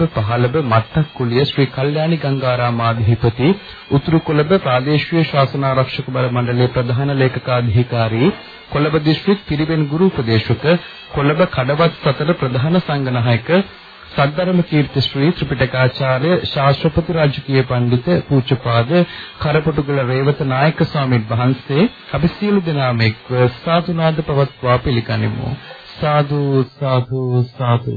කොළඹ පහළඹ මත්තක් කුලිය ශ්‍රී කල්යාණි ගංගාරාමාධිපති උතුරු කොළඹ ප්‍රාදේශීය ශාසනාරක්ෂක බල මණ්ඩලයේ ප්‍රධාන ලේකකාධිකාරී කොළඹ දිස්ත්‍රික් පිරිවෙන් ගුරු උපදේශක කොළඹ කඩවත් සතර ප්‍රධාන සංඝනායක සද්ධර්ම කීර්ති ශ්‍රී ත්‍රිපිටකාචාර්ය ශාස්ත්‍රපති රාජකීය පඬිත පූජ්‍යපාද කරපොටුගල රේවත නායක ස්වාමීන් වහන්සේ අපි සියලු දෙනාම එක්ව සාතුනාද පවත්වා පිළිගනිමු. සාදු සාදු සාදු.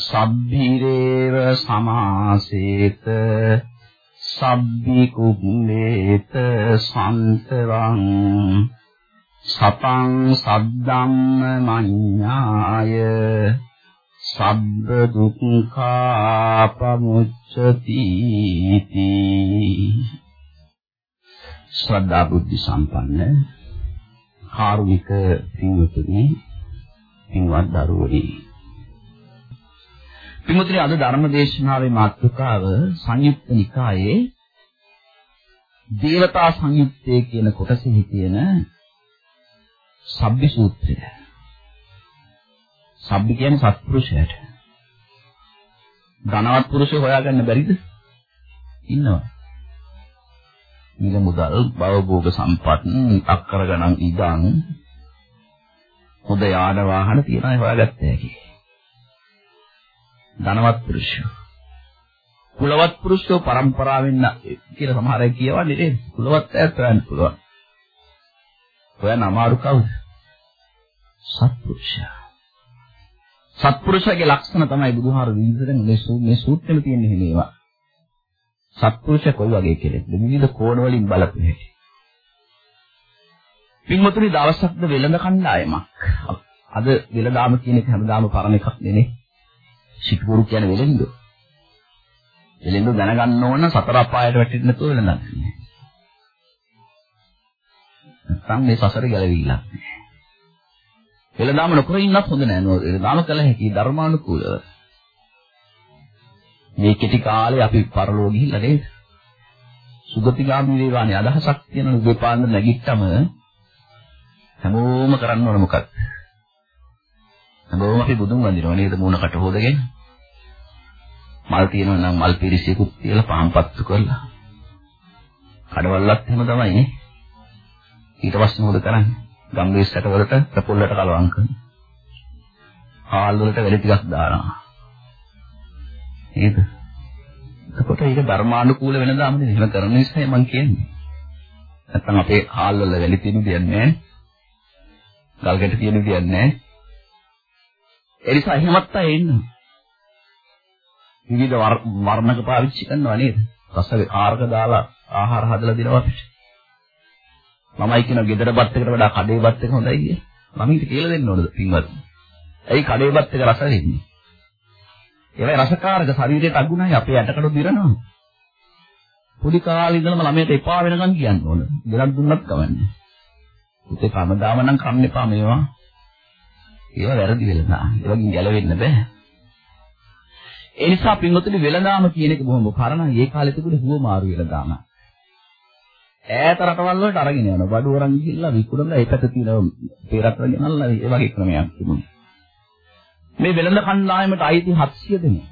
සබ්බිරේව සමාසේත සබ්බි කුම්මේත සන්තවං. සතං සද්දම්ම මඤ්ඤාය සබ්බ දුක්ඛාපමුච්ඡති ශ්‍රද්ධා බුද්ධ සම්පන්න කාරුණික පින්වතුනි පින්වත් දරුවනි පින්වතුනි අද ධර්ම දේශනාවේ මාතෘකාව සංයුක්ත නිකායේ දේවතා සංයුත්තේ කියන කොටසෙහි තියෙන සබ්බි සූත්‍රය. සබ්බි කියන්නේ සත්පුරුෂයාට. ධනවත් පුරුෂය හොයාගන්න බැරිද? ඉන්නවා. මිල මුදල්, භවභෝග සම්පත්, අක්කර ගණන් ඉදන් හොඳ යාන වාහන තියනයි හොයාගත්ත හැකි. ධනවත් පුරුෂයෝ. කුලවත් පුරුෂයෝ પરම්පරාවෙන් කියලා සමහර අය කියවන්නේ නේද? කුලවත් අයත් හොයන්න පුළුවන්. හොයන්න අමාරු කවුද? සත්පුරුෂයා. සත්පුරුෂයාගේ ලක්ෂණ තමයි බුදුහාර විවිධයෙන් මේ සූත්‍රෙම තියෙන හැමේවා. සත්පුරුෂ කොයි වගේ කෙනෙක්ද? විවිධ කෝණ වලින් බලපු හැටි. පින්වතුනි දවසක්ද වෙළඳ කණ්ඩායමක්. අද වෙළඳාම කියන එක හැමදාම පරණ එකක් නෙනේ. සිටුපුරු කියන්නේ වෙළඳ. වෙළඳ දැනගන්න ඕන සතර අපායට වැටෙන්න නැතුව වෙළඳ. නැත්නම් මේ සසර ගැලවිලා නැහැ. වෙළඳාම නොකර ඉන්නත් හොඳ නෑ නෝ වෙළඳාම කළ හැකි ධර්මානුකූලව. මේ කෙටි කාලේ අපි පරලෝ ගිහිල්ලා නේද? සුගතිගාමී වේවානේ අදහසක් තියෙන දෙපාන්දර නැගිට්ටම හැමෝම කරන්න ඕන මොකක්ද? හැමෝම අපි බුදුන් වඳිනවා නේද මූණකට හොදගෙන? මල් තියෙනවා නම් මල් පිරිසියකුත් තියලා පහන් පත්තු කරලා. කඩවල්ලත් එහෙම තමයි නේ. ඊට පස්සේ මොකද කරන්නේ? ගම්වේස්සට වලට පොල්ලට කලවම් කරනවා. ආල් වලට වැඩි ටිකක් දානවා. නේද? එතකොට ඒක ධර්මානුකූල වෙන දාමනේ එහෙම කරන නිසා මම කියන්නේ. නැත්තම් අපේ ආල් වල වැඩි තියෙන දෙයක් නැහැ. ගල්කට තියෙන දෙයක් නැහැ. ඒ නිසා එහෙමත් අය ඉන්නවා. විවිධ වර්ණක පාවිච්චි කරනවා නේද? රස ආර්ග දාලා ආහාර හදලා දෙනවා අපිට. මමයි කියන ගෙදර බත් එකට වඩා කඩේ බත් එක හොඳයි කිය. මම හිත කියලා දෙන්න ඕනද පින්වත්. ඇයි කඩේ බත් එක රස වෙන්නේ? ඒවයි රසකාරක ශරීරයට අගුණයි අපේ ඇටකඩ දිරනවා. පොඩි කාලේ ඉඳලම ළමයට එපා වෙනකන් කියන්න ඕන. ගෙනත් දුන්නත් කවන්නේ. පුතේ කමදාම නම් කන්න එපා මේවා. ඒවා වැරදි වෙලඳා. ඒ වගේ ගැලවෙන්න බෑ. ඒ නිසා පින්වතුනි වෙලඳාම කියන එක බොහොම පරණයි. ඒ කාලේ තිබුණේ හුවමාරු වෙලඳාම. ඈත රටවල් වලට අරගෙන යනවා. බඩු අරන් ගිහිල්ලා විකුණලා ඒ පැත්තේ තියෙන පෙරත් වලින්ලා ඒ වගේ ක්‍රමයක් තිබුණා. මේ වෙළඳ කණ්ඩායමට අයිති 700 දෙනෙක්.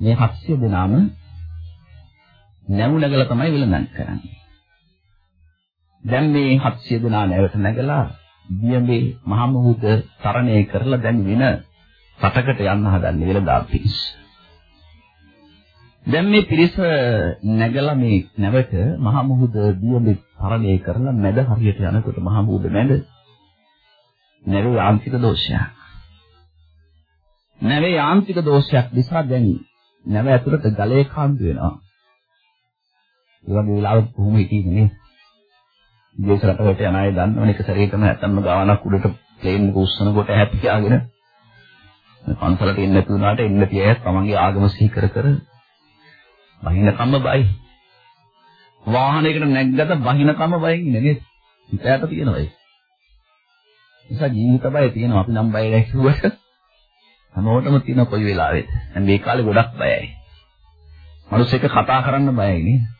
මේ 700 දෙනාම නැවු නැගලා තමයි වෙළඳන් කරන්නේ. දැන් මේ 700 දෙනා නැවට නැගලා දියඹේ මහමුහුද තරණය කරලා දැන් වෙන රටකට යන්න හදන්නේ වෙළඳා පිරිස. දැන් මේ පිරිස නැගලා මේ නැවට මහා මුහුද දියඹ තරණය කරලා මැද හරියට යනකොට මහා මුහුද මැද නැවේ යාන්ත්‍රික දෝෂයක්. නැවේ යාන්ත්‍රික දෝෂයක් නිසා දැන් නැව ඇතුළට ගලේ කාන්දු වෙනවා. ඒ වගේ වෙලාවක කොහොම හිටියේ නේ? විදේශ රටකට යන අය දන්නවනේ එක සැරේටම නැත්තම් ගානක් උඩට ප්ලේන් එක උස්සනකොට හැපියාගෙන පන්සලට එන්න නැති වුණාට එන්න තියය තමන්ගේ ආගම සිහි කර කර බහිනකම්ම බයි. වාහනයකට නැග්ගත බහිනකම්ම බයෙන් ඉන්නේ නේද? හිතයට තියෙනවා ඒක. නිසා ජීවිත බය තියෙනවා අපි නම් බය නැහැ කිව්වට හැමෝටම තියෙන කොයි වෙලාවෙද. දැන් මේ කාලේ ගොඩක් බයයි. මිනිස් එක්ක කතා කරන්න බයයි නේද?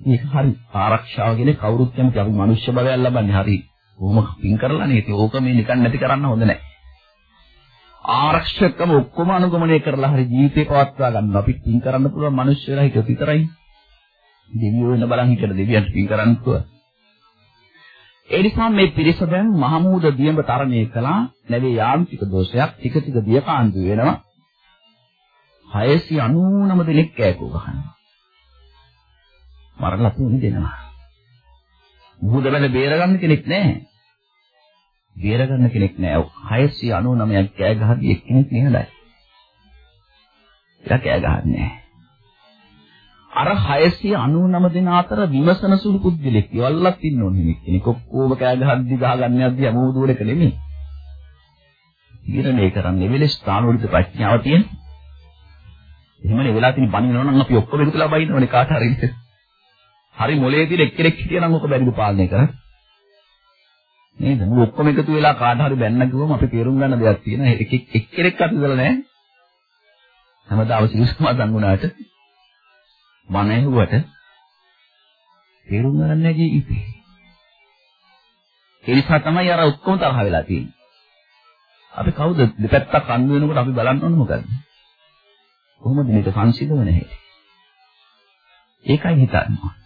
මේක හරි ආරක්ෂාව කියන්නේ කවුරුත් කැමති අපි මනුෂ්‍ය බලයක් ලබන්නේ හරි. කොහොම පින් කරලානේ. ඒක ඕක මේ නිකන් නැති කරන්න හොඳ නැහැ. ආරක්ෂකම ඔක්කොම අනුගමනය කරලා හරි ජීවිතේ පවත්වා ගන්න අපි පින් කරන්න පුළුවන් මිනිස්සුලා හිත විතරයි. දෙවියෝ වෙන බලන් හිතට දෙවියන්ට පින් කරන්න පුළුවන්. ඒ නිසා මේ පිරිස දැන් මහමූද දියඹ තරණය කළා. නැවේ යාන්ත්‍රික දෝෂයක් ටික ටික දියකාන්දු වෙනවා. 699 දෙනෙක් කෑකෝ ගහනවා. මරලා තුනි දෙනවා. මුහුද බැල බේරගන්න කෙනෙක් නැහැ. බේරගන්න කෙනෙක් නැහැ. 699ක් කෑ ගහදී එක්කෙනෙක් නිහඬයි. එයා කෑ ගහන්නේ නැහැ. අර 699 දෙනා අතර විමසන සුළු පුද්ගලෙක් ඉවල්ලක් ඉන්න ඕනේ කෙනෙක්. ඔක්කොම කෑ ගහද්දි ගහගන්න යද්දි අමෝදුවල එක නෙමෙයි. ඊරණේ කරන්නේ වෙලෙස් ස්ථානවලට ප්‍රඥාව තියෙන. එහෙමනේ වෙලා තියෙන බණිනව නම් අපි ඔක්කොම එකතුලා බයින්නවනේ කාට හරි. හරි මොලේ තියෙන එක්කෙනෙක් හිටියනම් ඔක බැරිද පාලනය කරන්න. නේද? මොකද ඔක්කොම එකතු වෙලා කාට හරි බැන්න කිව්වම අපි තේරුම් ගන්න දෙයක් තියෙනවා. එක එක්කෙනෙක් අත ඉඳලා නැහැ. හැමදාම සිල් සමාදන් වුණාට මන ඇහුවට තේරුම් ගන්න නැති ඉතින්. ඒ නිසා තමයි අර ඔක්කොම තරහ වෙලා තියෙන්නේ. අපි කවුද දෙපැත්තක් අඳු වෙනකොට අපි බලන්න ඕන මොකද්ද? කොහොමද මේක සංසිඳවන්නේ නැහැ. ඒකයි හිතන්නේ.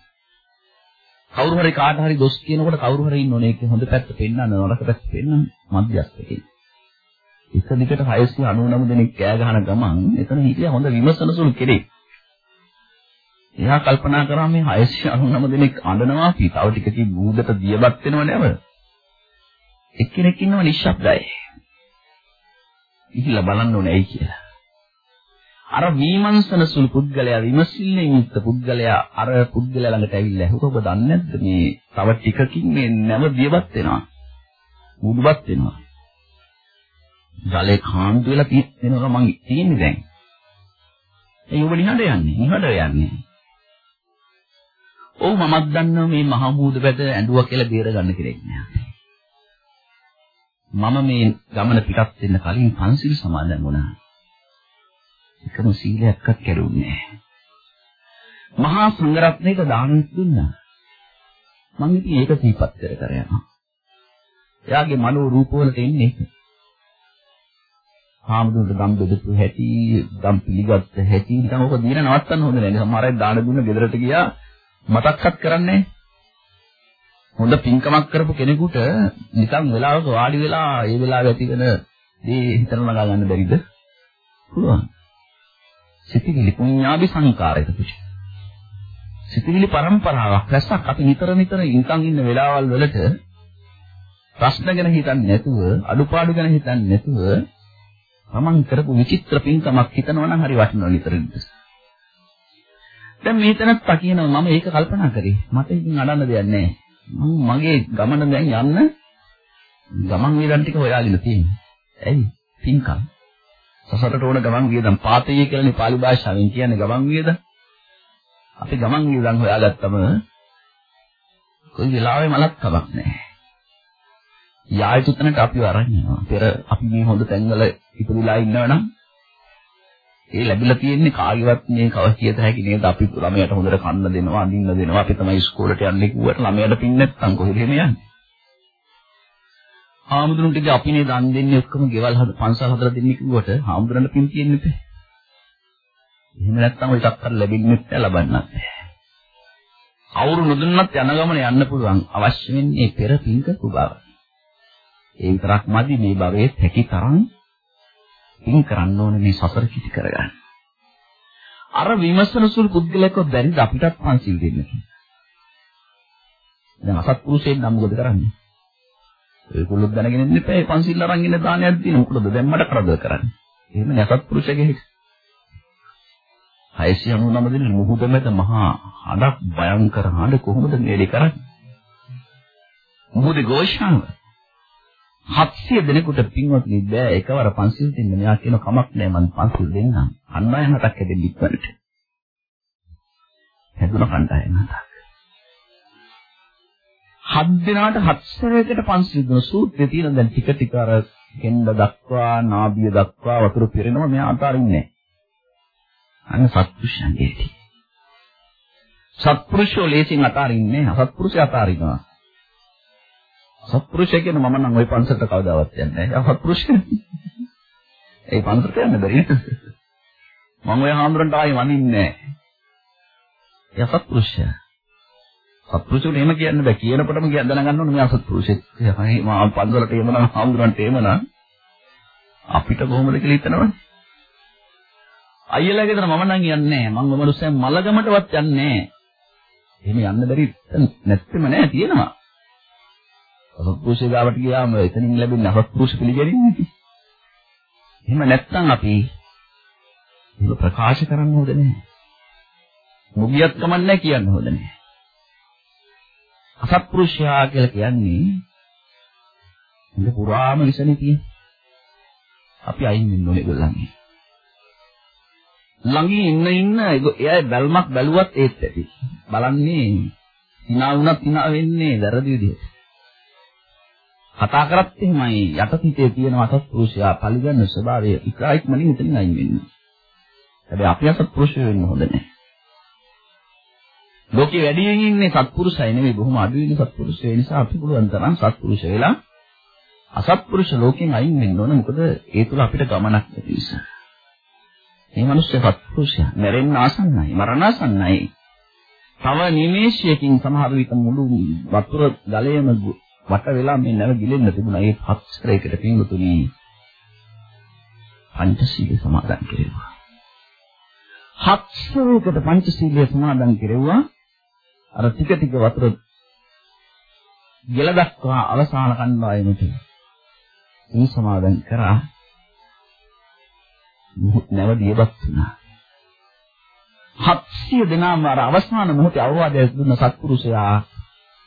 කවුරු හරි කාට හරි දොස් කියනකොට කවුරු හරි ඉන්නෝනේ ඒක හොඳ පැත්ත පෙන්වන්න නරක පැත්ත පෙන්වන්න මධ්‍යස්ථකේ. එක දිගට 699 දෙනෙක් කෑ ගහන ගමන් එතන හිටිය හොඳ විමසන සුළු කෙනෙක්. එයා කල්පනා කරා මේ 699 දෙනෙක් අඬනවා අපි තව ටිකකින් බූදට දියබත් වෙනව නේද? එක්කෙනෙක් ඉන්නව නිශ්ශබ්දයි. ඉහිලා බලන්න ඕනේ ඇයි කියලා. අර විමර්ශන සුළු පුද්ගලයා විමසිල්ලෙන් යුක්ත පුද්ගලයා අර පුද්ගලයා ළඟට ඇවිල්ලා ඇහුවා ඔබ දන්නේ නැද්ද මේ තව ටිකකින් මේ නැව දියවත් වෙනවා. මුදුවත් වෙනවා. ජලේ කාන්තු වෙලා තියෙනවා මං තියෙන්නේ දැන්. ඒ ඔබ නිහඬ යන්නේ. නිහඬ යන්නේ. ඔව් මමත් දන්නවා මේ මහ මූද වැද ඇඬුවා කියලා බේර ගන්න කෙනෙක් නෑ. මම මේ ගමන පිටත් වෙන්න කලින් පන්සිල් සමාදන් වුණා. එකම සීලයක්වත් කැඩුන්නේ නැහැ. මහා සංඝරත්නයට දාන දුන්නා. මම ඉතින් ඒක සිහිපත් කර කර යනවා. එයාගේ මනෝ රූපවලට එන්නේ ඒක. හාමුදුරුවෝ ගම් බෙදපු හැටි, ගම් පිළිගත්ත හැටි නිකන් ඔක දින නවත්තන්න හොඳ නැහැ. සමහර අය දාන දුන්න ගෙදරට ගියා මතක්වත් කරන්නේ හොඳ පින්කමක් කරපු කෙනෙකුට නිකන් වෙලාවක වාඩි වෙලා ඒ වෙලාවේ ඇති වෙන දේ හිතන නගා ගන්න බැරිද? පුළුවන්. සිතිවිලි පුඤ්ඤාභි සංකාරයක පුච. සිතිවිලි પરම්පරාවක් රැස්සක් අපි නිතර නිතර ඉන්කම් ඉන්න වෙලාවල් වලට ප්‍රශ්න ගැන හිතන්නේ නැතුව අඩුපාඩු ගැන හිතන්නේ නැතුව තමන් කරපු විචිත්‍ර පින්කමක් හිතනවා නම් හරි වටිනවා නිතර නිතර. දැන් මේ තැනත් කියනවා මම ඒක කල්පනා කරේ. මට ඉතින් අඩන්න දෙයක් නැහැ. මම මගේ ගමන දැන් යන්න ගමන් වේදන් ටික හොයාගෙන තියෙනවා. ඇයි? පින්කම්. සසරට ඕන ගමන් වියදම් පාතය කියලානේ පාලි භාෂාවෙන් කියන්නේ ගමන් වියදම්. අපි ගමන් වියදම් හොයාගත්තම කොයි වෙලාවෙ මලක් කමක් නැහැ. යායුතු තැනට අපි අරන් යනවා. පෙර අපි මේ හොඳ තැන්වල ඉපදුලා ඉන්නවනම් ඒ ලැබිලා තියෙන්නේ කාගේවත් මේ කවසියත හැකි නේද අපි ළමයට හොඳට කන්න දෙනවා අඳින්න දෙනවා අපි තමයි ඉස්කෝලේට යන්නේ කිව්වට ළමයට පින් නැත්තම් කොහෙද යන්නේ හාමුදුරන්ට කිය අපි නේ දන් දෙන්නේ ඔක්කොම ගෙවල් හද පන්සල් හදලා දෙන්නේ කිව්වට හාමුදුරන්ට පින් තියෙන්නේ නැහැ. එහෙම නැත්නම් ඔය ටක්කර ලැබෙන්නේ නැහැ ලබන්නත් නැහැ. අවුරු නොදුන්නත් යන ගමන යන්න පුළුවන් අවශ්‍ය වෙන්නේ පෙර පින්ක කුබව. ඒ විතරක් මදි මේ භවයේ හැකි තරම් පින් කරන්න ඕනේ මේ සසර කිටි කරගන්න. අර විමසන සුළු පුද්ගලයෙක්ව බැරිද අපිටත් පන්සිල් දෙන්න කියලා. දැන් අසත්පුරුෂයෙක් නම් මොකද කරන්නේ? ඒගොල්ලෝ දැනගෙන ඉන්න එපා. ඒ පන්සිල් අරන් ඉන්න දානයක් දෙන මොකද දැන් මට කරදර කරන්නේ. එහෙම නැසත් පුරුෂයෙක් 699 දින මුහුද මැද මහා හඩක් භයංකර හඬ කොහොමද මේලි කරන්නේ? මුහුදේ ഘോഷාව 700 දෙනෙකුට පින්වත්නි බෑ එකවර පන්සිල් දෙන්න. මෙයා කියන කමක් නෑ මම පන්සිල් දෙන්නම්. අන්න අය හතක් හැදෙන්න ඉක්මනට. හැදුන කණ්ඩායම හතක්. හත් දිනාට හත්සරයකට පන්සිල් දුන සූත්‍රයේ තියෙන දැන් ටික ටික අර කෙන්ද දක්වා නාභිය දක්වා වතුර පිරෙනවා මෙයා අතාරින්නේ නැහැ. අන්න සත්පුරුෂයන්ගේදී. සත්පුරුෂෝ ලේසින් අතාරින්නේ නැහැ. අසත්පුරුෂය අතාරිනවා. සත්පුරුෂය කියන මම නම් ওই පන්සලට කවදාවත් යන්නේ නැහැ. සත්පුරුෂය. ඒ පන්සලට යන්න බැරි නේද? මම ඔය හාමුදුරන්ට ආයෙ වඳින්නේ නැහැ. එයා සත්පුරුෂයා. සත්පුරුෂුන් එහෙම කියන්න බෑ. කියනකොටම දැනගන්න ඕනේ මෙයා සත්පුරුෂෙක්. එහෙමයි මම පන්සලට එමනම් හාමුදුරන්ට එමනම් අපිට කොහොමද කියලා හිතනවනේ. අයියලා ගෙදර මම නම් යන්නේ නැහැ. මම ඔමලුස්සෙන් මලගමටවත් යන්නේ නැහැ. එහෙම යන්න බැරි නැත්තෙම නෑ තියෙනවා. අසත්පුරුෂය ගාවට ගියාම එතනින් ලැබෙන අසත්පුරුෂ පිළිගැනීමයි. එහෙම නැත්නම් අපි ඒක ප්‍රකාශ කරන්න හොඳ නැහැ. මුගියක් කමන්නේ කියන්න හොඳ නැහැ. අසත්පුරුෂයා කියලා කියන්නේ ඉඳ පුරාම විසනේ තියෙන. අපි අයින් වෙන්න ඕනේ ඒගොල්ලන්ගේ. ළඟින් ඉන්න ඉන්න එයා බැල්මක් බැලුවත් ඒත් ඇති. බලන්නේ hina වුණත් hina වෙන්නේ වැරදි විදිහට. කතා කරත් එහෙමයි යටපිටේ තියෙන අසත්පුරුෂයා පරිගන්න ස්වභාවය ඉක්‍රායික්මනින් මෙතනින් අයින් වෙන්න. හැබැයි අපි අසත්පුරුෂය වෙන්න හොඳ නැහැ. ලෝකේ වැඩියෙන් ඉන්නේ සත්පුරුෂය නෙවෙයි බොහොම අඩු වෙන සත්පුරුෂය. ඒ නිසා අපි පුළුවන් තරම් සත්පුරුෂ වෙලා අසත්පුරුෂ ලෝකෙන් අයින් වෙන්න ඕන. මොකද ඒ තුල අපිට ගමනක් නැති නිසා. මේ මිනිස්සු සත්පුරුෂයා මැරෙන්න ආසන්නයි, මරණාසන්නයි. තව නිමේෂයකින් සමහර විට මුළු වතුර ගලයේම වට වෙලා මේ නැව ගිලෙන්න තිබුණා. ඒ පක්ෂරයකට පින්තුණි පංචශීල සමාදන් කෙරෙව්වා. හත්සරයකට පංචශීලය සමාදන් කෙරෙව්වා. අර ටික ටික වතුර ගෙල දක්වා අවසාන කණ්ඩායමට මේ සමාදන් කරා නැවදියපත් වුණා. 700 දෙනාම අර අවසාන මොහොතේ අවවාදය දුන්න සත්පුරුෂයා